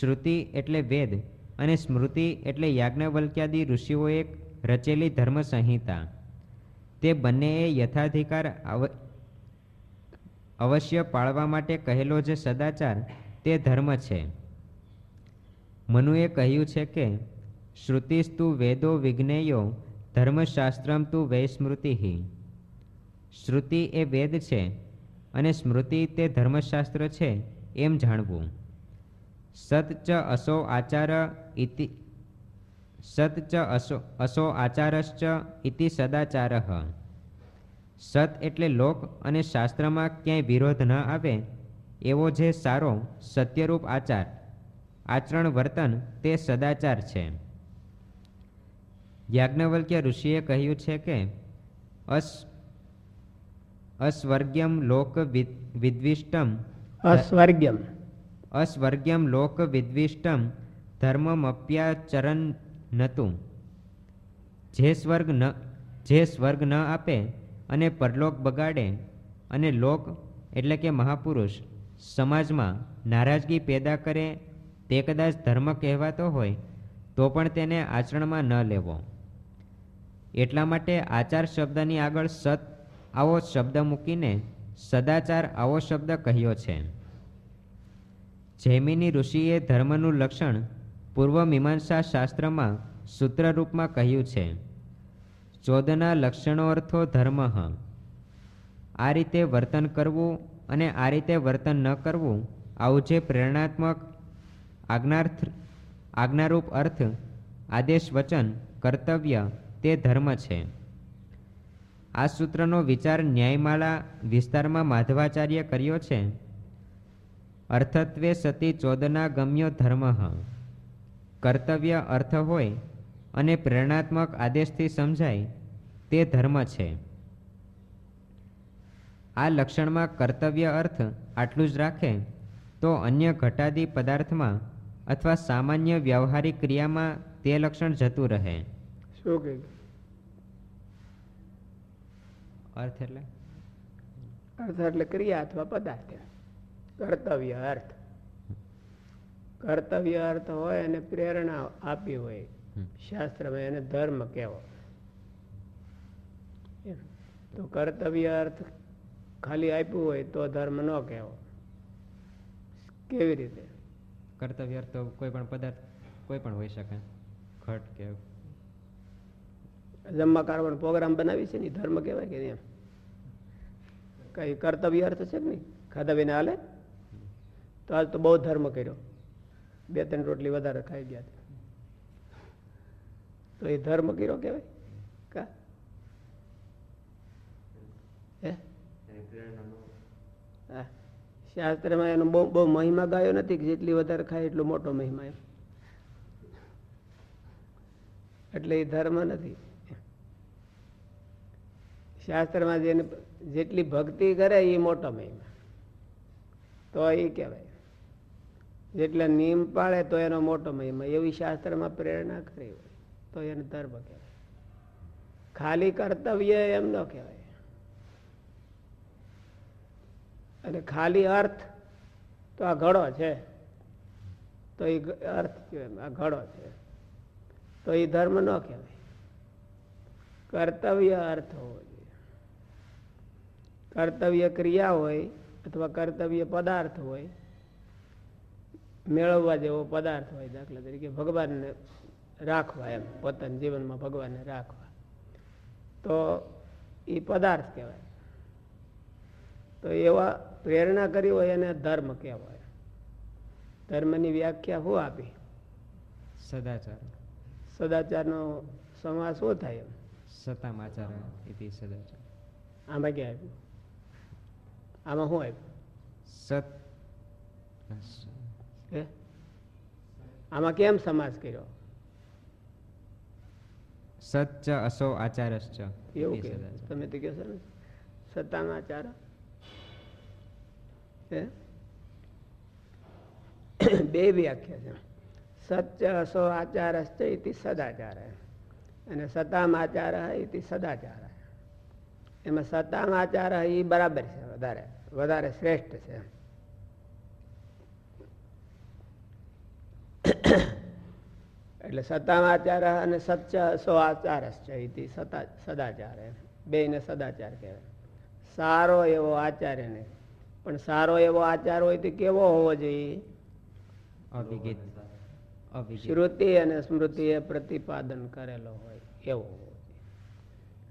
શ્રુતિ એટલે વેદ અને સ્મૃતિ એટલે યાજ્ઞવલ્ક્યાદિ ઋષિઓએ રચેલી ધર્મ સંહિતા તે બંનેએ યથાધિકાર આવ- અવશ્ય પાળવા માટે કહેલો જે સદાચાર, તે ધર્મ છે. મનુએ કહ્યું છે કે, શ્રુતિસ્તુ વેદો વિજ્ઞેયો, ધર્મશાસ્ત્રમ તુ વૈસ્મૃતિ શ્રુતિ એ વેદ છે અને સ્મૃતિ તે ધર્મશાસ્ત્ર છે એમ જાણવું. સત ચ અસો આચાર ઇતિ સત ચ અસો અસો આચારશ્ચ ઇતિ સદાચાર. સત એટલે લોક અને શાસ્ત્રમાં ક્યાંય વિરોધ ન આવે એવો જે સારો સત્યરૂપ આચાર આચરણ વર્તન તે સદાચાર છે. યાજ્ઞવલ્ક્ય ઋષિએ કહ્યું છે કે અસ અસ્વર્ગ્યમ લોક વિદ્વિષ્ટમ અસ્વર્ગ્યમ. અસ્વર્ગ્યમ લોક વિદ્વિષ્ટમ ધર્મમપ્યાચરન નતું જે સ્વર્ગ ન, જે સ્વર્ગ ન આપે અને પરલોક બગાડે અને લોક એટલે કે મહાપુરુષ સમાજમાં નારાજગી પેદા કરે તે કદાચ ધર્મ કહેવાતો હોય, તો પણ તેને આચરણમાં ન લેવો. એટલા માટે આચાર શબ્દની આગળ સત આવો શબ્દ મૂકીને સદાચાર આવો શબ્દ કહ્યો છે. જૈમિની ઋષિએ ધર્મનું લક્ષણ પૂર્વ મીમાંસા શાસ્ત્રમાં સૂત્રરૂપમાં કહ્યું છે, ચોદના લક્ષણો અર્થો ધર્મ. આ રીતે વર્તન કરવું અને આ રીતે વર્તન ન કરવું આવું જે પ્રેરણાત્મક આજ્ઞાર્થ, આજ્ઞારૂપ અર્થ, આદેશ, વચન, કર્તવ્ય તે ધર્મ છે. આ સૂત્રનો વિચાર ન્યાયમાળા વિસ્તારમાં માધવાચાર્ય કર્યો છે, અર્થત્વે સતી ચોદના ગમ્યો ધર્મ. કર્તવ્ય અર્થ હોય અને પ્રેરણાત્મક આદેશથી સમજાય તે ધર્મ છે. આ લક્ષણમાં કર્તવ્ય અર્થ આટલું જ રાખે તો અન્ય ઘટાદી પદાર્થમાં અથવા સામાન્ય વ્યવહારિક ક્રિયામાં તે લક્ષણ જતું રહે. શું કહે અર્થ એટલે? અર્થ એટલે ક્રિયા અથવા પદાર્થ. કર્તવ્ય અર્થ. કર્તવ્ય અર્થ હોય અને પ્રેરણા આપી હોય શાસ્ત્રમાં એને ધર્મ કહેવો. તો કર્તવ્ય અર્થ ખાલી આપ્યું હોય તો ધર્મ ન કહેવો. કેવી રીતે? કર્તવ્ય અર્થ કોઈ પણ પદાર્થ કોઈ પણ હોઈ શકે. ઘટ કે જમવા કારવાનો પ્રોગ્રામ બનાવી છે ને ધર્મ કહેવાય કે એમ? કઈ કર્તવ્ય અર્થ છે કે નહીં? ખાધા વિના હાલે? તો આજ તો બહુ ધર્મ કર્યો. બે ત્રણ રોટલી વધારે ખાઈ ગયા તો એ ધર્મ કીરો કહેવાય? કા? હે? હા. શાસ્ત્રમાં એનો બહુ બહુ મહિમા ગાયો નથી કે જેટલી વધારે ખાય એટલો મોટો મહિમા એમ. એટલે એ ધર્મ નથી. શાસ્ત્રમાં જેને જેટલી ભક્તિ કરે એ મોટો મહિમા. તો એ કહેવાય. જેટલા નિયમ પાળે તો એનો મોટો મહિમા. એવી શાસ્ત્રમાં પ્રેરણા કરી હોય તો એને ધર્મ કહેવાય. ખાલી કર્તવ્ય એમ ન કહેવાય. અને ખાલી અર્થ તો આ ઘડો છે. તો એ અર્થ કહેવાય આ ઘડો છે. તો એ ધર્મ ન કહેવાય. કર્તવ્ય અર્થ હોવો જોઈએ. કર્તવ્ય ક્રિયા હોય અથવા કર્તવ્ય પદાર્થ હોય મેળવવા જેવો પદાર્થ હોય દાખલા તરીકે ભગવાનને રાખવા એમ પોતાના જીવનમાં ભગવાનને રાખવા. તો એ પદાર્થ કહેવાય. તો એવા પ્રેરણા કરી હોય એને ધર્મ કહેવાય. ધર્મની વ્યાખ્યા શું આપી? સદાચાર. સદાચારનો સમાસ શું થાય એમ? સતામાચાર સદાચાર. આમાં ક્યાં આવ્યું આમાં શું આપ્યું? સત આમાં કેમ સમાસ કર્યો? સચ્ચ અસો આચારશ્ચ. એવું કે. તમે તો કહો છો ને? સત્તાનો આચાર? બે વ્યાખ્યા છે. સચ્ચ અસો આચારશ્ચ ઇતિ સદાચાર. અને સતામાચાર ઇતિ સદાચાર. એમાં સતામાચાર એ બરાબર છે વધારે. વધારે શ્રેષ્ઠ છે. એટલે સતામાચાર અને સત્ય સો આચારસ છે સતા સદાચાર બે ને સદાચાર કહેવાય. સારો એવો આચાર્ય ને પણ સારો એવો આચાર હોય તો કેવો હોવો જોઈએ? શ્રુતિ અને સ્મૃતિ એ પ્રતિપાદન કરેલો હોય એવો હોવો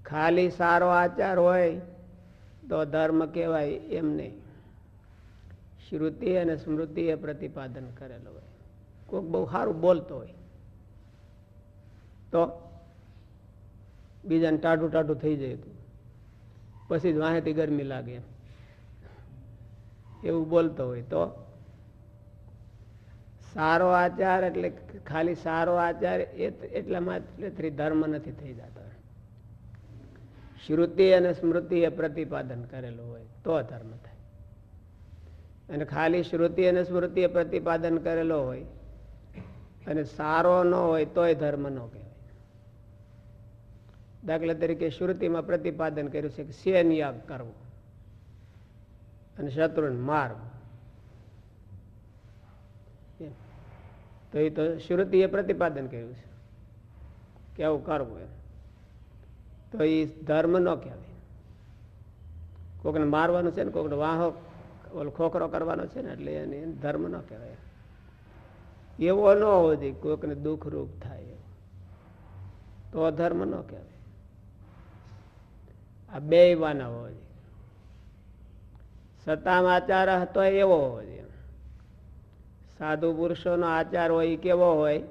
ખાલી સારો આચાર હોય તો ધર્મ કહેવાય એમ નહીં. શ્રુતિ અને સ્મૃતિ એ પ્રતિપાદન કરેલો હોય. કોઈક બહુ સારું બોલતો હોય. તો બીજાને ટાઢું ટાઢું થઈ જાય હતું. પછી જ વાહેથી ગરમી લાગે. એવું બોલતો હોય તો સારો આચાર એટલે ખાલી સારો આચાર એ એટલા માત્ર ધર્મ નથી થઈ જતો. શ્રુતિ અને સ્મૃતિ એ પ્રતિપાદન કરેલું હોય તો ધર્મ થાય. અને ખાલી શ્રુતિ અને સ્મૃતિ એ પ્રતિપાદન કરેલો હોય અને સારો ન હોય તોય ધર્મ ન કહેવાય. દાખલા તરીકે શ્રુતિમાં પ્રતિપાદન કર્યું છે કે સેન યાગ કરવો અને શત્રુને મારવું. તો એ તો શ્રુતિએ પ્રતિપાદન કર્યું છે કે આવું કરવું એમ. તો એ ધર્મ ન કહેવાય. કોકને મારવાનું છે ને કોકને વાહો, ઓલો ખોખરો કરવાનો છે ને એટલે એને ધર્મ ન કહેવાય એવો ન હોવો જોઈએ કોઈકને દુઃખ રૂપ થાય. તો ધર્મ ન કહેવાય. આ બે વાના હોવો જોઈએ. સતામ આચાર હતો એવો હોવો જોઈએ. સાધુ પુરુષોનો આચાર હોય કેવો હોય?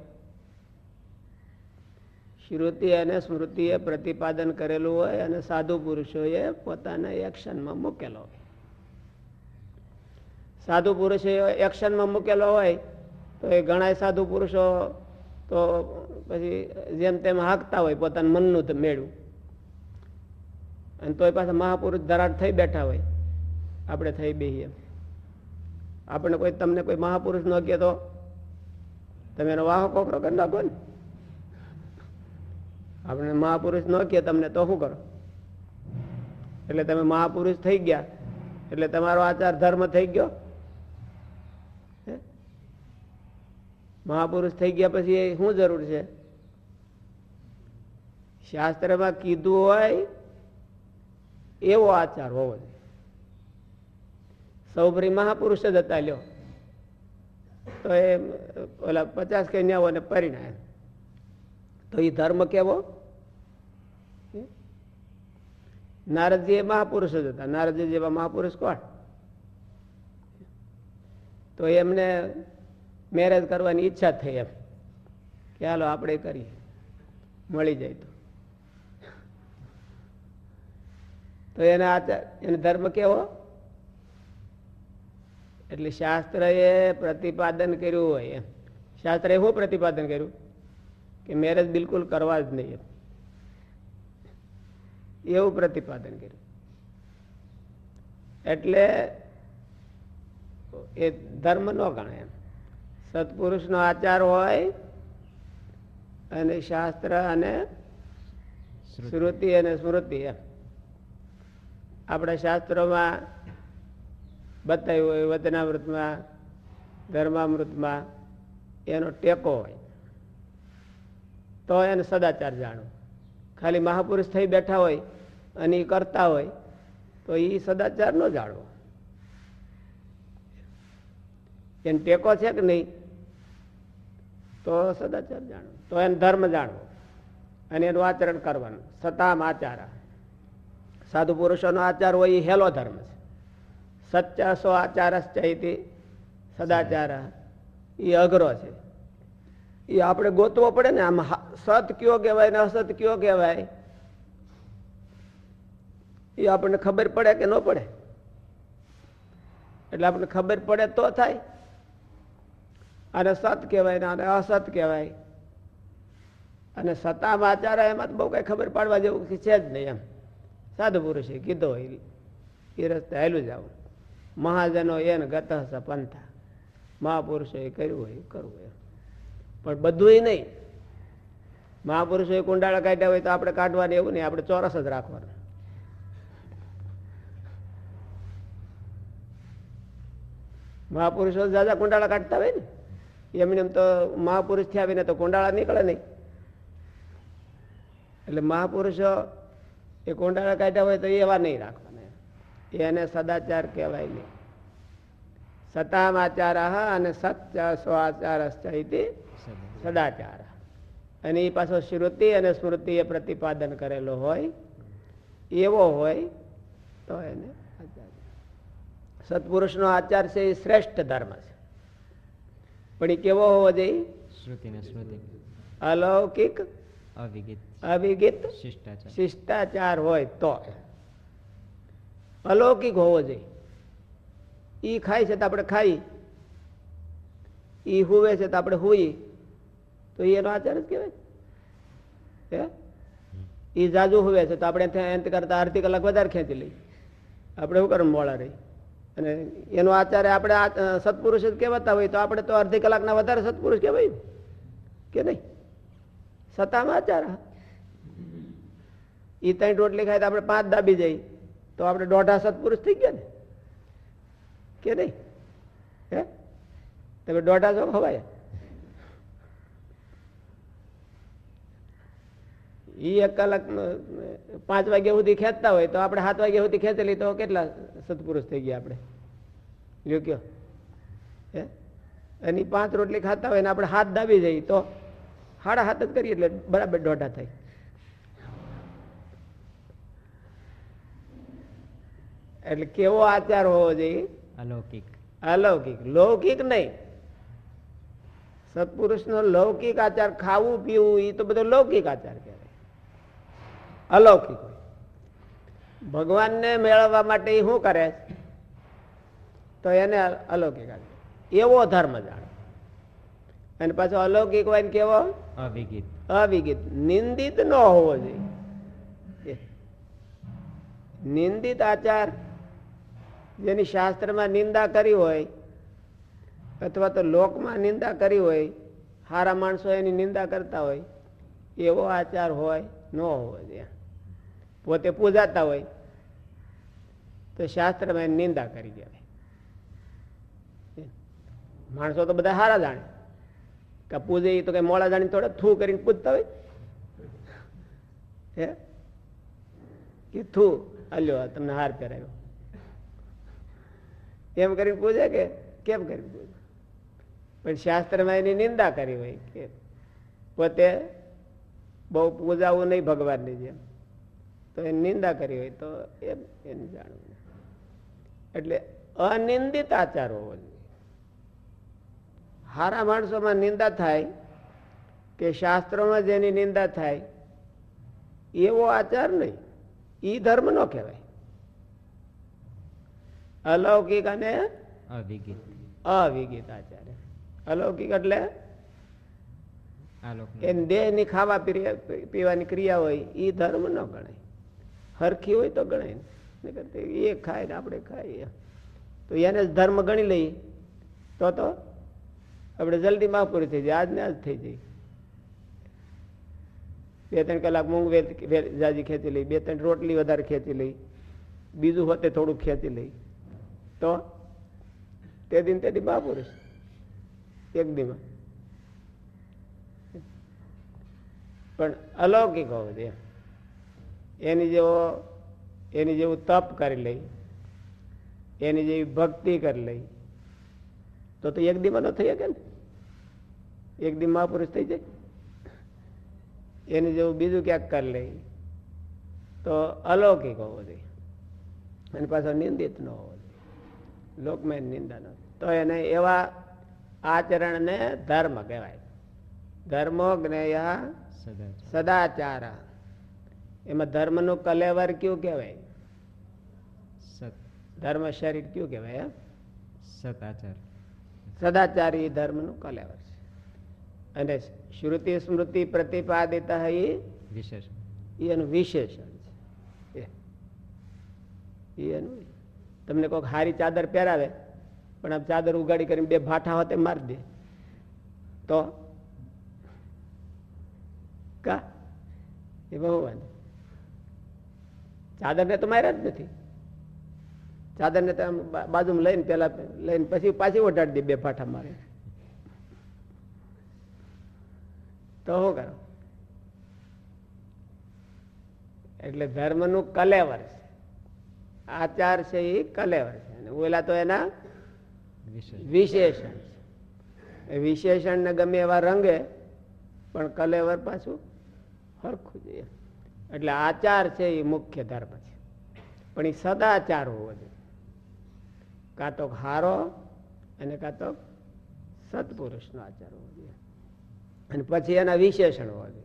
શ્રુતિ અને સ્મૃતિએ પ્રતિપાદન કરેલું હોય અને સાધુ પુરુષોએ પોતાના એક્શનમાં મૂકેલો હોય. સાધુ પુરુષે એક્શનમાં મૂકેલો હોય તો એ ઘણા સાધુ પુરુષો તો પછી જેમ તેમ હાંકતા હોય પોતાનું મનનું મેળવું. અને તોય પાછા મહાપુરુષ ધરાટ થઈ બેઠા હોય. આપણે થઈ બેહીએ આપણે કોઈ, તમને કોઈ મહાપુરુષ ન કહે તો તમે એનો વાહો કોકરો કરી નાખો ને. આપણે મહાપુરુષ ન કહે તમને તો શું કરો? એટલે તમે મહાપુરુષ થઈ ગયા. એટલે તમારો આચાર ધર્મ થઈ ગયો? મહાપુરુષ થઈ ગયા પછી શું જરૂર છે? શાસ્ત્રમાં કીધું હોય એવો આચાર હોવો જોઈએ. સૌભરી મહાપુરુષ જ હતા લ્યો. તો એ, ઓલા પચાસ કન્યાઓને પરિણાય તો એ ધર્મ કેવો? નારદજી એ મહાપુરુષ જ હતા. નારદજી જેવા મહાપુરુષ કોણ? તો એમને મેરેજ કરવાની ઈચ્છા થઈ એમ. કે હાલો આપણે કરીએ. મળી જાય તો. તો એના આચાર એને ધર્મ કેવો? એટલે શાસ્ત્ર એ પ્રતિપાદન કર્યું હોય એમ. શાસ્ત્ર શું પ્રતિપાદન કર્યું? કે મેરેજ બિલકુલ કરવા જ નહીં એવું પ્રતિપાદન કર્યું. એટલે એ ધર્મ ન ગણાય એમ. સત્પુરુષનો આચાર હોય અને શાસ્ત્ર અને શ્રુતિ અને સ્મૃતિ એમ. આપણા શાસ્ત્રોમાં બતાવ્યું હોય, વચનામૃતમાં, ધર્મામૃતમાં એનો ટેકો હોય. તો એને સદાચાર જાણો. ખાલી મહાપુરુષ થઈ બેઠા હોય અને એ કરતા હોય, તો એ સદાચાર ન જાણવો. એને ટેકો છે કે નહીં? તો સદાચાર જાણવું તો એને ધર્મ જાણવો. અને એનું આચરણ કરવાનું. સતામ આચાર. સાધુ પુરુષોનો આચાર હોય એ હેલો ધર્મ છે. સચ્ચાસો ચૈતી સદાચાર. એ અઘરો છે. એ આપણે ગોતવો પડે ને આમ સત કયો કહેવાય ને અસત કયો કહેવાય? એ આપણને ખબર પડે કે ન પડે? એટલે આપણને ખબર પડે તો થાય. અને સત કહેવાય ને આને અસત કહેવાય. અને સતામ આચાર એમાં તો બહુ કઈ ખબર પાડવા જેવું છે જ નહીં એમ. સાધુ પુરુષે કીધો એ રસ્તે હાલું જાવ મહાજનો એને ગત પંથા. મહાપુરુષોએ કર્યું હોય, કરવું એમ પણ બધુંય નહીં. મહાપુરુષોએ કુંડાળા કાઢ્યા હોય તો આપણે કાઢવાની એવું નહીં, આપણે ચોરસ જ રાખવાનું. મહાપુરુષો દાદા કુંડાળા કાઢતા હોય ને, એમને એમ તો મહાપુરુષ થયા આવીને તો કુંડાળા નીકળે નહીં. એટલે મહાપુરુષો એ કુંડાળા કાઢ્યા હોય તો એવા નહીં રાખવાના. એને સદાચાર કહેવાય નહીં. સતામ આચાર અને સત્ય સ્વાચાર સદાચાર. અને એ પાછો શ્રુતિ અને સ્મૃતિ એ પ્રતિપાદન કરેલો હોય એવો હોય તો એને સત્પુરુષનો આચાર છે એ શ્રેષ્ઠ ધર્મ છે. પણ એ કેવો હોવો જોઈએ? સ્મૃતિ. અલૌકિક અવિગિત શિષ્ટાચાર. હોય તો. અલૌકિક હોવો જોઈએ. ઈ ખાય છે તો આપણે ખાઈ. ઈ હુવે છે તો આપણે હુઈ. તો એનો આચાર જ કહેવાય. હે? ઈ જાજુ હુવે છે તો આપણે એમ કરતા અડધી કલાક વધારે ખેંચી લઈ આપણે શું કરવું મોડા રહી અને એનો આચાર્ય આપણે સત્પુરુષ જ કહેવાતા હોય તો આપણે તો અડધી કલાકના વધારે સત્પુરુષ કહેવાય કે નહીં? સતામાં ચારા એ ત્રણ રોટલી ખાય તો આપણે પાંચ દાબી જઈ તો આપણે દોઢા સત્પુરુષ થઈ ગયા ને? કે નહીં? હે? તમે દોઢા છો ખવાય? એ એક કલાક પાંચ વાગ્યા સુધી ખેંચતા હોય તો આપણે સાત વાગ્યા સુધી ખેંચેલી તો કેટલા સત્પુરુષ થઈ ગયા આપણે? લ્યો કયો. હે? અને પાંચ રોટલી ખાતા હોય ને આપણે હાથ દાબી જઈએ તો હાડા હાથ જ કરીએ એટલે બરાબર દોઢા થાય. એટલે કેવો આચાર હોવો જોઈએ? અલૌકિક. અલૌકિક. લૌકિક નહીં. સત્પુરુષનો લૌકિક આચાર ખાવું પીવું એ તો બધો લૌકિક આચાર કહેવાય. અલૌકિક હોય. ભગવાનને મેળવવા માટે એ શું કરે તો એને અલૌકિક આચાર. એવો ધર્મ જાણે. અને પાછો અલૌકિક વાયન કેવો? અવિગિત. અવિગિત. નિંદિત ન હોવો જોઈએ. નિંદિત આચાર જેની શાસ્ત્રમાં નિંદા કરી હોય અથવા તો લોકમાં નિંદા કરી હોય સારા માણસો એની નિંદા કરતા હોય એવો આચાર હોય ન હોવો જોઈએ. પોતે પૂજાતા હોય તો શાસ્ત્રમાં એની નિંદા કરી કહેવાય માણસો તો બધા સારા જાણે. કે પૂજે તો કઈ મોડા જાણી થોડે થૂ કરીને પૂજતા હોય? હે? કે થૂ? અલ્યો આ તમને હાર પહેરાયો એમ કરીને પૂજે કે કેમ કરીને પૂજે? પણ શાસ્ત્રમાં એની નિંદા કરી હોય કે પોતે બહુ પૂજાવું નહીં ભગવાનની જેમ. તો એની નિંદા કરી હોય તો એમ એની જાણવું. એટલે અનિંદિત આચાર હોવો જોઈએ. હારા માણસોમાં નિંદા થાય કે શાસ્ત્રોમાં જેની નિંદા થાય એવો આચાર નહીં. એ ધર્મ ન કહેવાય. અલૌકિક અને અવિગિત. અવિગિત આચાર. અલૌકિક એટલે કે દેહની ખાવા પીવાની ક્રિયા હોય એ ધર્મ ન ગણાય. હરખી હોય તો ગણાય એ ખાય ને આપણે ખાઈએ. તો એને ધર્મ ગણી લઈએ. તો તો આપણે જલ્દી પૂરી થઈ જાય આજ ને આજ થઈ જાય. બે ત્રણ કલાક મૂંગ જાજી ખેંચી લઈ, બે ત્રણ રોટલી વધારે ખેંચી લઈ, બીજું હોતે થોડુંક ખેંચી લઈ. તો તે દિન તે દી મહાપુરુષ એક દીમાં પણ અલૌકિક હોવું જોઈએ. એની જેવો, એની જેવું તપ કરી લઈ, એની જેવી ભક્તિ કરી લઈ તો તો એક દીમાં ન થઈ શકે ને? એક દી મહાપુરુષ થઈ જાય. એની જેવું બીજું ક્યાંક કરી લે. તો અલૌકિક હોવો જોઈએ. અને પાછો નિંદિત ન હોવો જોઈએ. લોકમય નિંદા ન તો એને એવા આચરણને ધર્મ કહેવાય. ધર્મો જ્ઞેય સદા સદાચાર. એમાં ધર્મનું કલેવર કયું કહેવાય? ધર્મ શરીર કયું કહેવાય? સદાચાર સદાચારી ધર્મનું કલેવર છે. અને શ્રુતિ સ્મૃતિ પ્રતિપાદિત એ વિશેષ એ એનું વિશેષણ છે. એનું તમને કોઈક હારી ચાદર પહેરાવે પણ આમ ચાદર ઉગાડી કરીને બે ભાઠા હોતે મારી દે. તો? કા? એ બહુ વાંધો. ચાદરને તો માર્યા જ નથી. ચાદરને તો આમ બાજુમાં લઈને પેલા લઈને પછી પાછી ઓઢાડી દે બે ભાઠા મારે. તો શું કરો? એટલે ધર્મનું કલેવર છે. આચાર છે એ કલેવર છે. અને ઓલા તો એના વિશેષ વિશેષણ છે. વિશેષણ વિશેષણને ગમે એવા રંગે પણ કલેવર પાછું હરખું જોઈએ એટલે આચાર છે એ મુખ્ય ધર્મ છે. પણ એ સદાચાર હોવો જોઈએ. કાં તો હારો અને કાં તો સત્પુરુષનો આચાર હોવો જોઈએ. અને પછી એના વિશેષણ હોવા જોઈએ.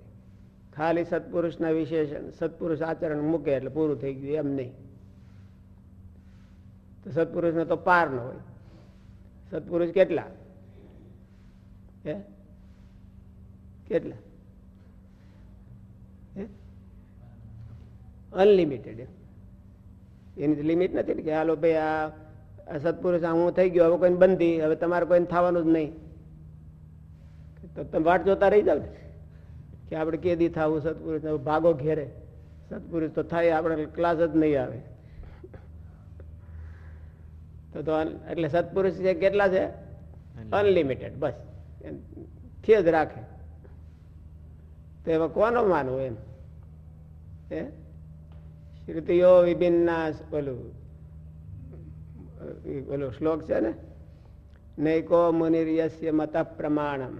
ખાલી સત્પુરુષના વિશેષણ, સત્પુરુષ આચરણ મૂકે એટલે પૂરું થઈ ગયું, એમ નહીં. તો સત્પુરુષને તો પાર ન હોય. સત્પુરુષ કેટલા? હે? કેટલા? અનલિમિટેડ એની લિમિટ નથી ને કે, હાલો ભાઈ, આ સત્પુરુષ હું થઈ ગયો, હવે કોઈને બંધી, હવે તમારે કોઈને થવાનું જ નહીં. તો તમે વાટ જોતા રહી જાવ કે આપણે કેદી થવું સત્પુરુષ ભાગો ઘેરે. સત્પુરુષ તો થાય, આપણે ક્લાસ જ નહીં આવે. તો તો એટલે સત્પુરુષ છે કેટલા છે? અનલિમિટેડ બસ. થી જ રાખે. તો એમાં કોનો માનવું એમ? હે? શ્રુતિઓ વિભિન્ના ઓલું ઓલો શ્લોક છે ને? નૈકો મુનિર્યસ્ય મત પ્રમાણમ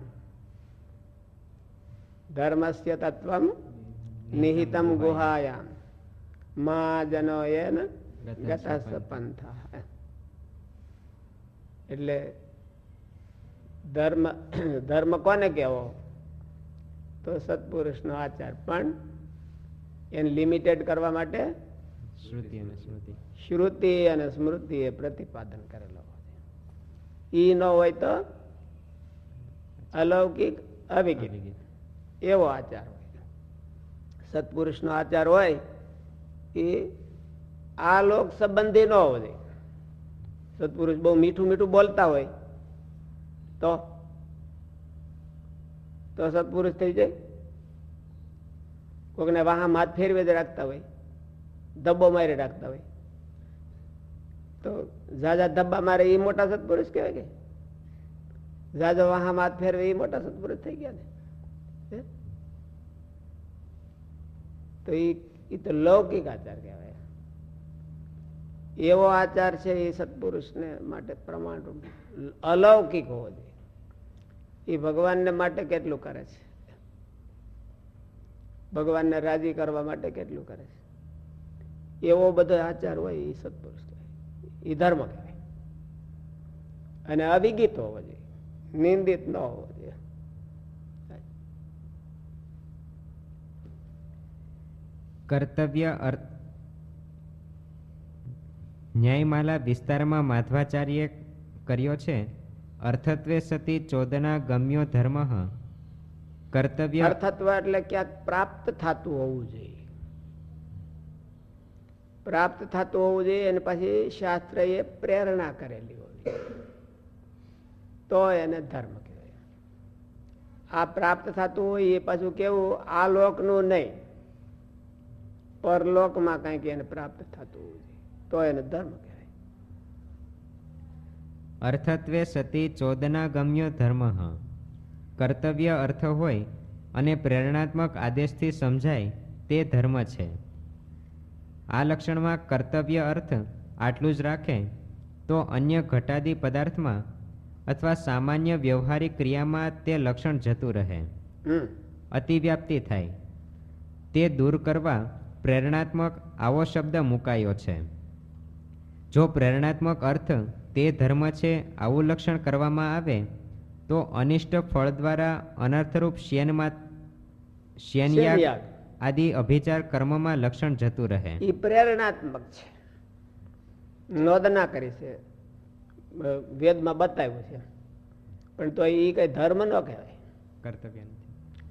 ધર્મસ્ય તત્વમ નિહિતમ ગુહાયામ. મા જનો એન પંથા. એટલે ધર્મ ધર્મ કોને કહેવો? તો સત્પુરુષનો આચાર. પણ એને લિમિટેડ કરવા માટે શ્રુતિ અને સ્મૃતિ. શ્રુતિ અને સ્મૃતિ એ પ્રતિપાદન કરેલો હોય ઈ ન હોય તો અલૌકિક અભિગી અવિગિત. એવો આચાર હોય. સત્પુરુષનો આચાર હોય એ આ લોક સંબંધી ન હોવો જોઈએ. સત્પુરુષ બહુ મીઠું મીઠું બોલતા હોય તો? તો સત્પુરુષ થઈ જાય. કોકને વાહા હાથ ફેરવે જ રાખતા હોય ધબ્બો મારી રાખતા હોય. તો ઝાઝા ધબ્બા મારે એ મોટા સત્પુરુષ કહેવાય કે. ઝાઝો વાહા હાથ ફેરવે એ મોટા સત્પુરુષ થઈ ગયા ને? તો એ તો લૌકિક આચાર કહેવાય. એવો આચાર છે એ સત્પુરુષને માટે પ્રમાણરૂપ. અલૌકિક હોવો જોઈએ. એ ભગવાનને માટે કેટલું કરે છે? ભગવાનને રાજી કરવા માટે કેટલું કરે છે? એવો બધો આચાર હોય એ સત્પુરુષ એ ધર્મ કહેવાય. અને અવિગિત હોવો જોઈએ. નિંદિત ન હોવો જોઈએ. કર્તવ્ય અર્થ ન્યાયમાલા વિસ્તારમાં માધવાચાર્યે કર્યો છે. અર્થત્વે સતી ચોદના ગમ્યો ધર્મ. કર્તવ્ય અર્થત્વ એટલે ક્યાંક પ્રાપ્ત થતું હોવું જોઈએ. પ્રાપ્ત થતું હોવું જોઈએ અને પછી શાસ્ત્રએ પ્રેરણા કરેલી હોવી તો એને ધર્મ કહેવાય. આ પ્રાપ્ત થતું હોય એ પાછું કેવું, આ લોકનું નહીં. પરલોકમાં કંઈક એને પ્રાપ્ત થતું હોય. તો એને ધર્મ કહેવાય. અર્થત્વે સતી ચોદના ગમ્યો ધર્મ. કર્તવ્ય અર્થ હોય અને પ્રેરણાત્મક આદેશથી સમજાય તે ધર્મ છે. આ લક્ષણમાં કર્તવ્ય અર્થ આટલું જ રાખે તો અન્ય ઘટાદી પદાર્થમાં અથવા સામાન્ય વ્યવહારિક ક્રિયામાં તે લક્ષણ જતું રહે. અતિવ્યાપ્તિ થાય. તે દૂર કરવા પ્રેરણાત્મક આવો શબ્દ મુકાયો છે. જો પ્રેરણાત્મક અર્થ તે ધર્મ છે આવું લક્ષણ કરવામાં આવે તો અનિષ્ટ ફળ દ્વારા અનર્થરૂપ શ્યેનમાં શ્યેનયાગ. આદિ અભિચાર કર્મમાં લક્ષણ જતું રહે. એ પ્રેરણાત્મક છે. નોંધના કરી છે. વેદમાં બતાવ્યું છે. પણ તો એ કઈ ધર્મ ન કહેવાય. કર્તવ્ય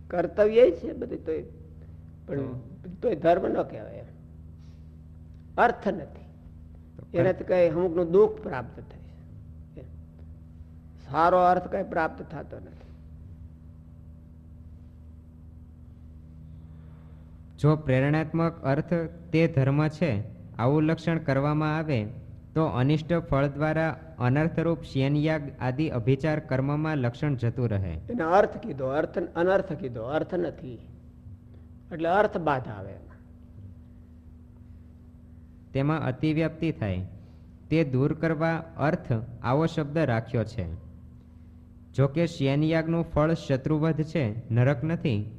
કર્તવ્ય છે બધું તોય. પણ તોય ધર્મ ન કહેવાય. અર્થ નથી. તો એનાથી કઈ અમુકનું દુઃખ પ્રાપ્ત થાય છે. સારો અર્થ કઈ પ્રાપ્ત થતો નથી. જો પ્રેરણાત્મક અર્થ તે ધર્મ છે આવું લક્ષણ કરવામાં આવે તો અનિષ્ટ ફળ દ્વારા અનર્થરૂપ શિયનયાગ આદિ અભિચાર કર્મમાં લક્ષણ જતું રહે. એને અર્થ કીધો અર્થ અનર્થ કીધો અર્થ નથી. એટલે અર્થ બાદ આવે તેમાં અતિવ્યાપ્તિ થાય. તે દૂર કરવા અર્થ આવો શબ્દ રાખ્યો છે. જો કે શ્યેનયાગનું ફળ શત્રુવધ છે નરક નથી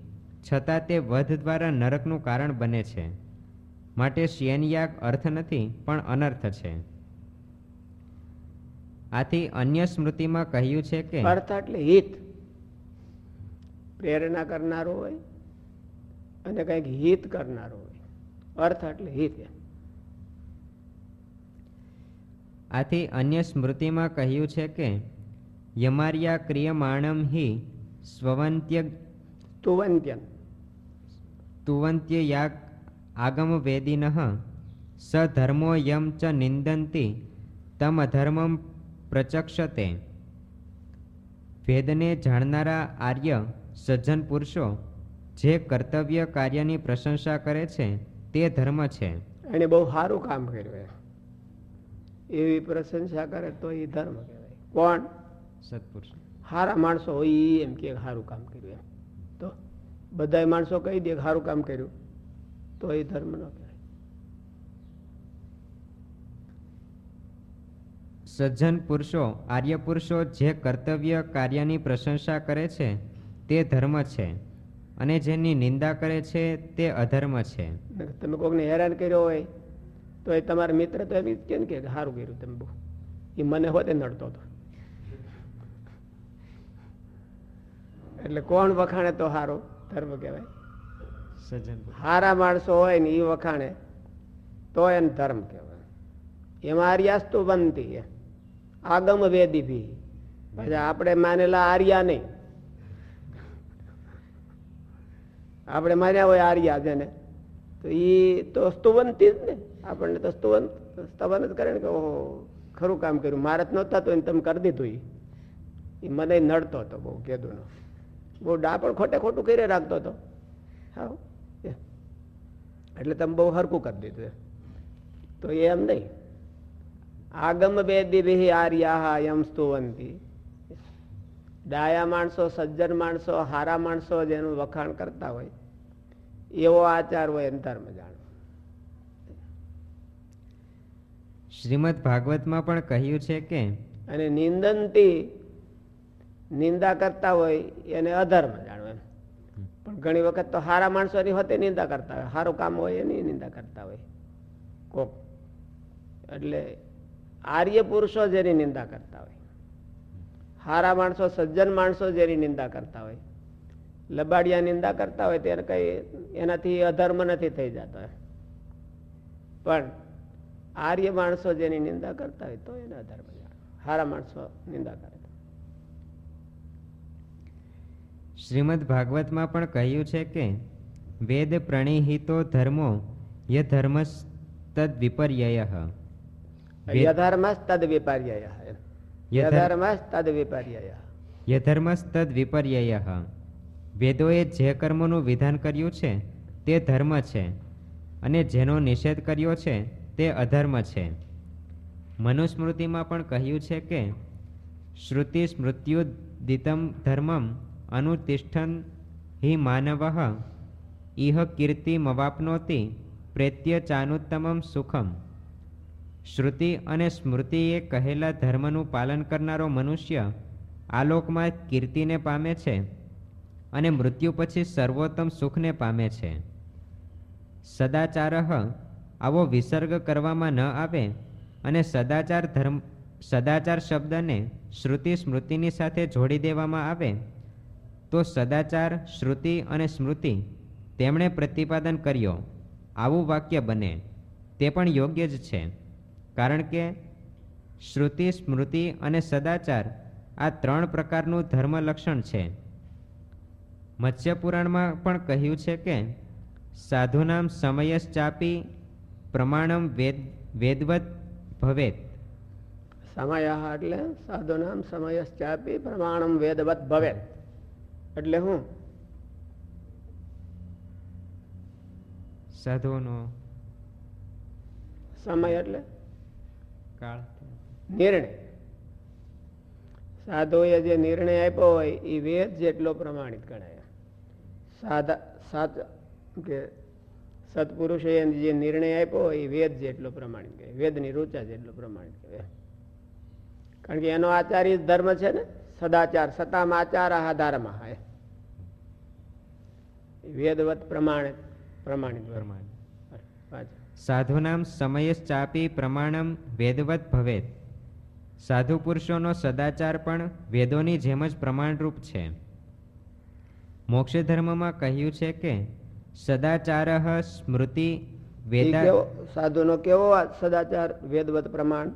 છતાં તે વધ દ્વારા નરકનું કારણ બને છે. માટે શયનયાગ અર્થ નથી પણ અનર્થ છે. આથી અન્ય સ્મૃતિમાં કહ્યું છે કે અર્થ એટલે હિત. પ્રેરણા કરનારો હોય અને કંઈક હિત કરનારો હોય. અર્થ એટલે હિત. આથી અન્ય સ્મૃતિમાં કહ્યું છે કે યમાર્યા ક્રિયમાણમ હિ સ્વવંત્ય તુવંત્યન તુવંત્ય યાગ આગમ વેદિન ધર્મો યમ ચ નિંદંતી તમ અધર્મમ પ્રચક્ષતે. વેદને જાણનારા આર્ય સજ્જન પુરુષો જે કર્તવ્ય કાર્યની પ્રશંસા કરે છે તે ધર્મ છે. એને બહુ સારું કામ કર્યું. એવી પ્રશંસા કરે તો એ ધર્મ કહેવાય. કોણ? સત્પુરુષ. સારા માણસો હોય એમ કે સારું કામ કર્યું બધા માણસો કહી દે સારું કામ કર્યું. તો એ ધર્મ ન કહેવાય. સજ્જન પુરુષો આર્ય પુરુષો જે કર્તવ્ય કાર્યની પ્રશંસા કરે છે તે ધર્મ છે અને જેની નિંદા કરે છે તે અધર્મ છે. તમે કોઈને હેરાન કર્યો હોય તો એ તમારા મિત્ર તો એમ કેમ કે કે સારું કર્યું તમે બહુ. એ મને હોતે નડતો હતો એટલે કોણ વખાણે તો સારો ધર્મ કહેવાય. સજ્જન સારા માણસો હોય ને એ વખાણે તો એને ધર્મ કહેવાય. એમાં આર્યાસ્તુ બનતી. આગમ વેદી ભી. પછી આપણે માનેલા આર્યા નહીં. આપણે માન્યા હોય આર્યા જેને. તો એ તો સ્તુવંતી જ ને. આપણને તો સ્તુવંત સ્તવન જ કરે ને કે ઓહો ખરું કામ કર્યું. મારે જ નહોતા તો તમે કરી દીધું એ મને નડતો હતો બહુ કેદુનો. બહુ ડાપણ ખોટે ખોટું કરી રાખતો હતો હા એટલે તમે બહુ હરકું કરી દીધું તો એ એમ નહીં. આગમ બેદી આર્યા એમ સ્તુવંતી. ડાયા માણસો સજ્જન માણસો હારા માણસો જેનું વખાણ કરતા હોય એવો આચાર હોય ધર્મ જાણો. શ્રીમદ ભાગવતમાં પણ કહ્યું છે કે અને નિંદનથી નિંદા કરતા હોય એને અધર્મ જાણો એમ. પણ ઘણી વખત તો હારા માણસોની હોતે નિંદા કરતા હોય. સારું કામ હોય એની નિંદા કરતા હોય. કોક. એટલે આર્ય પુરુષો જેની નિંદા કરતા હોય. હારા માણસો સજ્જન માણસો જેની નિંદા કરતા હોય. લબાડિયા નિંદા કરતા હોય ત્યારે કંઈ એનાથી અધર્મ નથી થઈ જતો. પણ આર્ય માણસો જેની નિંદા કરતા હોય તો એને અધર્મ જાણો. હારા માણસો નિંદા કરે તો. શ્રીમદ ભાગવતમાં પણ કહ્યું છે કે વેદ પ્રણિહિતો ધર્મો ય ધર્મસ તદ વિપર્યય યધર્મસ તદ વિપર્યય યધર્મ- યધર્મસ તદ વિપર્યય યધર્મસ તદ વિપર્યય વેદોએ જે કર્મોનું વિધાન કર્યું છે તે ધર્મ છે અને જેનો નિષેધ કર્યો છે તે અધર્મ છે. મનુસ્મૃતિમાં પણ કહ્યું છે કે શ્રુતિ સ્મૃત્યુદિતમ ધર્મમ અનુતિષ્ઠન હિ માનવ ઇહ કીર્તિમવાપનોતિ પ્રેત્ય ચાનુત્તમમ સુખમ શ્રુતિ અને સ્મૃતિએ કહેલા ધર્મનું પાલન કરનારો મનુષ્ય આલોકમાં કીર્તિને પામે છે અને મૃત્યુ પછી સર્વોત્તમ સુખને પામે છે સદાચાર આવો વિસર્ગ કરવામાં ન આવે અને સદાચાર ધર્મ સદાચાર શબ્દને શ્રુતિ સ્મૃતિની સાથે જોડી દેવામાં આવે તો સદાચાર, શ્રુતિ અને સ્મૃતિ તેમણે પ્રતિપાદન કર્યો. આવું વાક્ય બને. તે પણ યોગ્ય જ છે. કારણ કે શ્રુતિ, સ્મૃતિ અને સદાચાર આ ત્રણ પ્રકારનું ધર્મલક્ષણ છે. મત્સ્ય પુરાણમાં પણ કહ્યું છે કે સાધુનામ સમયશ્ચાપી પ્રમાણમ વેદ, વેદવત ભવેત. સમય એટલે સાધુનામ સમયશ્ચાપી પ્રમાણમ વેદવત ભવે એટલે હું? સાધુનો. સમય એટલે? કાળ. નિર્ણય. સાધુએ જે નિર્ણય આપ્યો હોય એ વેદ જેટલો પ્રમાણિત ગણાય. સાધા સાત કે સત્પુરુષે જે નિર્ણય આપ્યો હોય એ વેદ જેટલો પ્રમાણિત કહેવાય વેદની રૂચા જેટલો પ્રમાણિત કહેવાય કારણ કે એનો આચાર્ય ધર્મ છે ને? સદાચાર સતામ આચાર ધર્મ હા વેદવત પ્રમાણે પ્રમાણિત. પ્રમાણ સાધુનામ સમયશ્ચાપી પ્રમાણમ વેદવત ભવેત. સાધુ પુરુષોનો સદાચાર પણ વેદોની જેમ જ પ્રમાણરૂપ છે. મોક્ષ ધર્મમાં કહ્યું છે કે સદાચાર સ્મૃતિ વેદા સાધુનો કેવો સદાચાર વેદવત પ્રમાણ?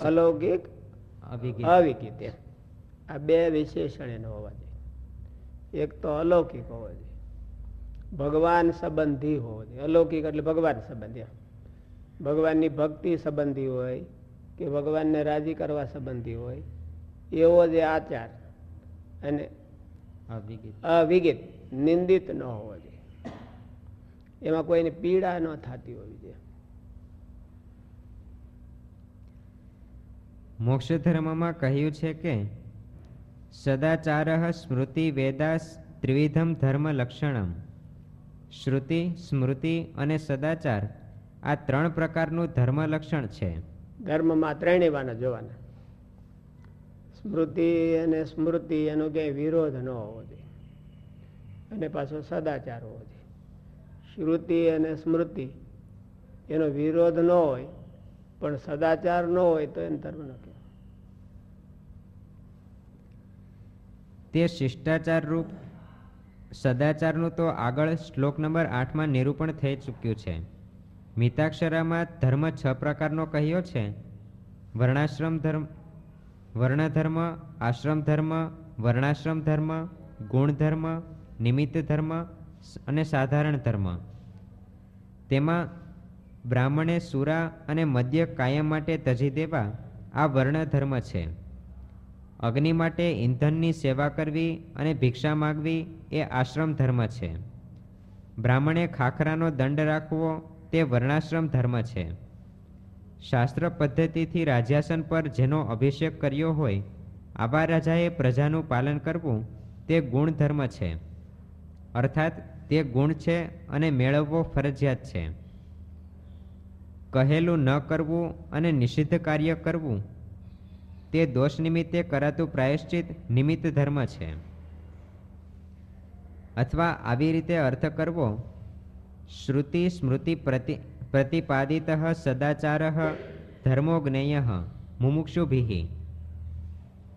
અલૌકિક અવિકિત આ બે વિશેષણ એનો હોવા જોઈએ એક તો અલૌકિક હોવો જોઈએ ભગવાન સંબંધી હોવો જોઈએ. અલૌકિક એટલે ભગવાન સંબંધી ભગવાનની ભક્તિ સંબંધી હોય કે ભગવાનને રાજી કરવા સંબંધી હોય એવો જે આચાર અને અવિગિત નિંદિત ન હોવો જોઈએ. એમાં કોઈને પીડા ન થતી હોવી જોઈએ. મોક્ષ ધર્મમાં કહ્યું છે કે, સદાચાર સ્મૃતિ વેદાસ ત્રિવિધમ ધર્મ લક્ષણમ. શ્રુતિ, સ્મૃતિ અને સદાચાર આ ત્રણ પ્રકારનું ધર્મ લક્ષણ છે. ધર્મમાં ત્રણેય વાના જોવાના. સ્મૃતિ અને સ્મૃતિ એનો ક્યાંય વિરોધ ન હોવો જોઈએ. અને પાછો સદાચાર હોવો જોઈએ. શ્રુતિ અને સ્મૃતિ એનો વિરોધ ન હોય, પણ સદાચાર ન હોય તો એને ધર્મ ન કહેવાય. તે શિષ્ટાચાર રૂપ સદાચારનું તો આગળ શ્લોક નંબર આઠમાં નિરૂપણ થઈ ચૂક્યું છે. મિતાક્ષરામાં ધર્મ છ પ્રકારનો કહ્યો છે. વર્ણાશ્રમ ધર્મ, વર્ણધર્મ, આશ્રમ ધર્મ, વર્ણાશ્રમ ધર્મ ગુણધર્મ નિમિત્ત ધર્મ અને સાધારણ ધર્મ. તેમાં બ્રાહ્મણે સુરા અને મદ્ય કાયમ માટે તજી દેવા આ વર્ણધર્મ છે. અગ્નિ માટે ઈંધણની સેવા કરવી અને ભિક્ષા માગવી એ આશ્રમ ધર્મ છે. બ્રાહ્મણે ખાખરાનો દંડ રાખવો તે વર્ણાશ્રમ ધર્મ છે. શાસ્ત્ર પદ્ધતિથી રાજ્યાસન પર જેનો અભિષેક કર્યો હોય, આવા રાજાએ પ્રજાનું પાલન કરવું તે ગુણધર્મ છે. અર્થાત તે ગુણ છે અને મેળવવો ફરજિયાત છે. કહેલું ન કરવું અને નિષિદ્ધ કાર્ય કરવું તે દોષ નિમિત્તે કરાતું પ્રાયશ્ચિત નિમિત્ત ધર્મ છે. અથવા આવી રીતે અર્થ કરવો, શ્રુતિ સ્મૃતિ પ્રતિ, પ્રતિપાદિત સદાચાર ધર્મો જ્ઞેય મુમુક્ષુભિ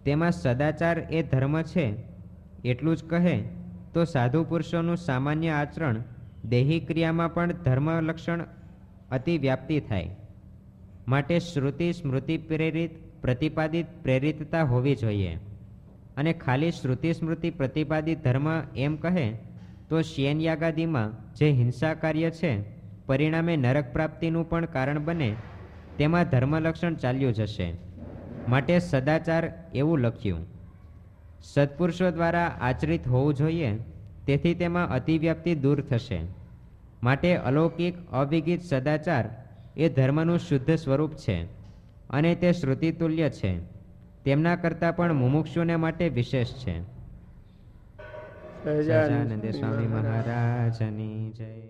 તેમાં સદાચાર એ ધર્મ છે, એટલું જ કહે, તો સાધુ પુરુષોનું સામાન્ય આચરણ દેહી ક્રિયામાં પણ ધર્મ લક્ષણ અતિ વ્યાપ્તિ થાય. માટે શ્રુતિ સ્મૃતિ પ્રેરિત પ્રતિપાદિત પ્રેરિતતા હોવી જોઈએ. અને ખાલી શ્રુતિ સ્મૃતિ પ્રતિપાદિત ધર્મ એમ કહે, તો શિયનયાગાદીમાં જે હિંસા કાર્ય છે, પરિણામે નરક પ્રાપ્તિનું પણ કારણ બને, તેમાં ધર્મલક્ષણ ચાલ્યું જશે. માટે સદાચાર એવું લખ્યું. સત્પુરુષો દ્વારા આચરિત હોવું જોઈએ, તેથી તેમાં અતિવ્યાપ્તિ દૂર થશે. માટે અલૌકિક અવિગિત સદાચાર એ ધર્મનું શુદ્ધ સ્વરૂપ છે. અને તે શ્રુતિતુલ્ય છે. તેમના કરતાં પણ મુમુક્ષુને માટે વિશેષ છે. સહજાનંદ સ્વામી મહારાજની જય.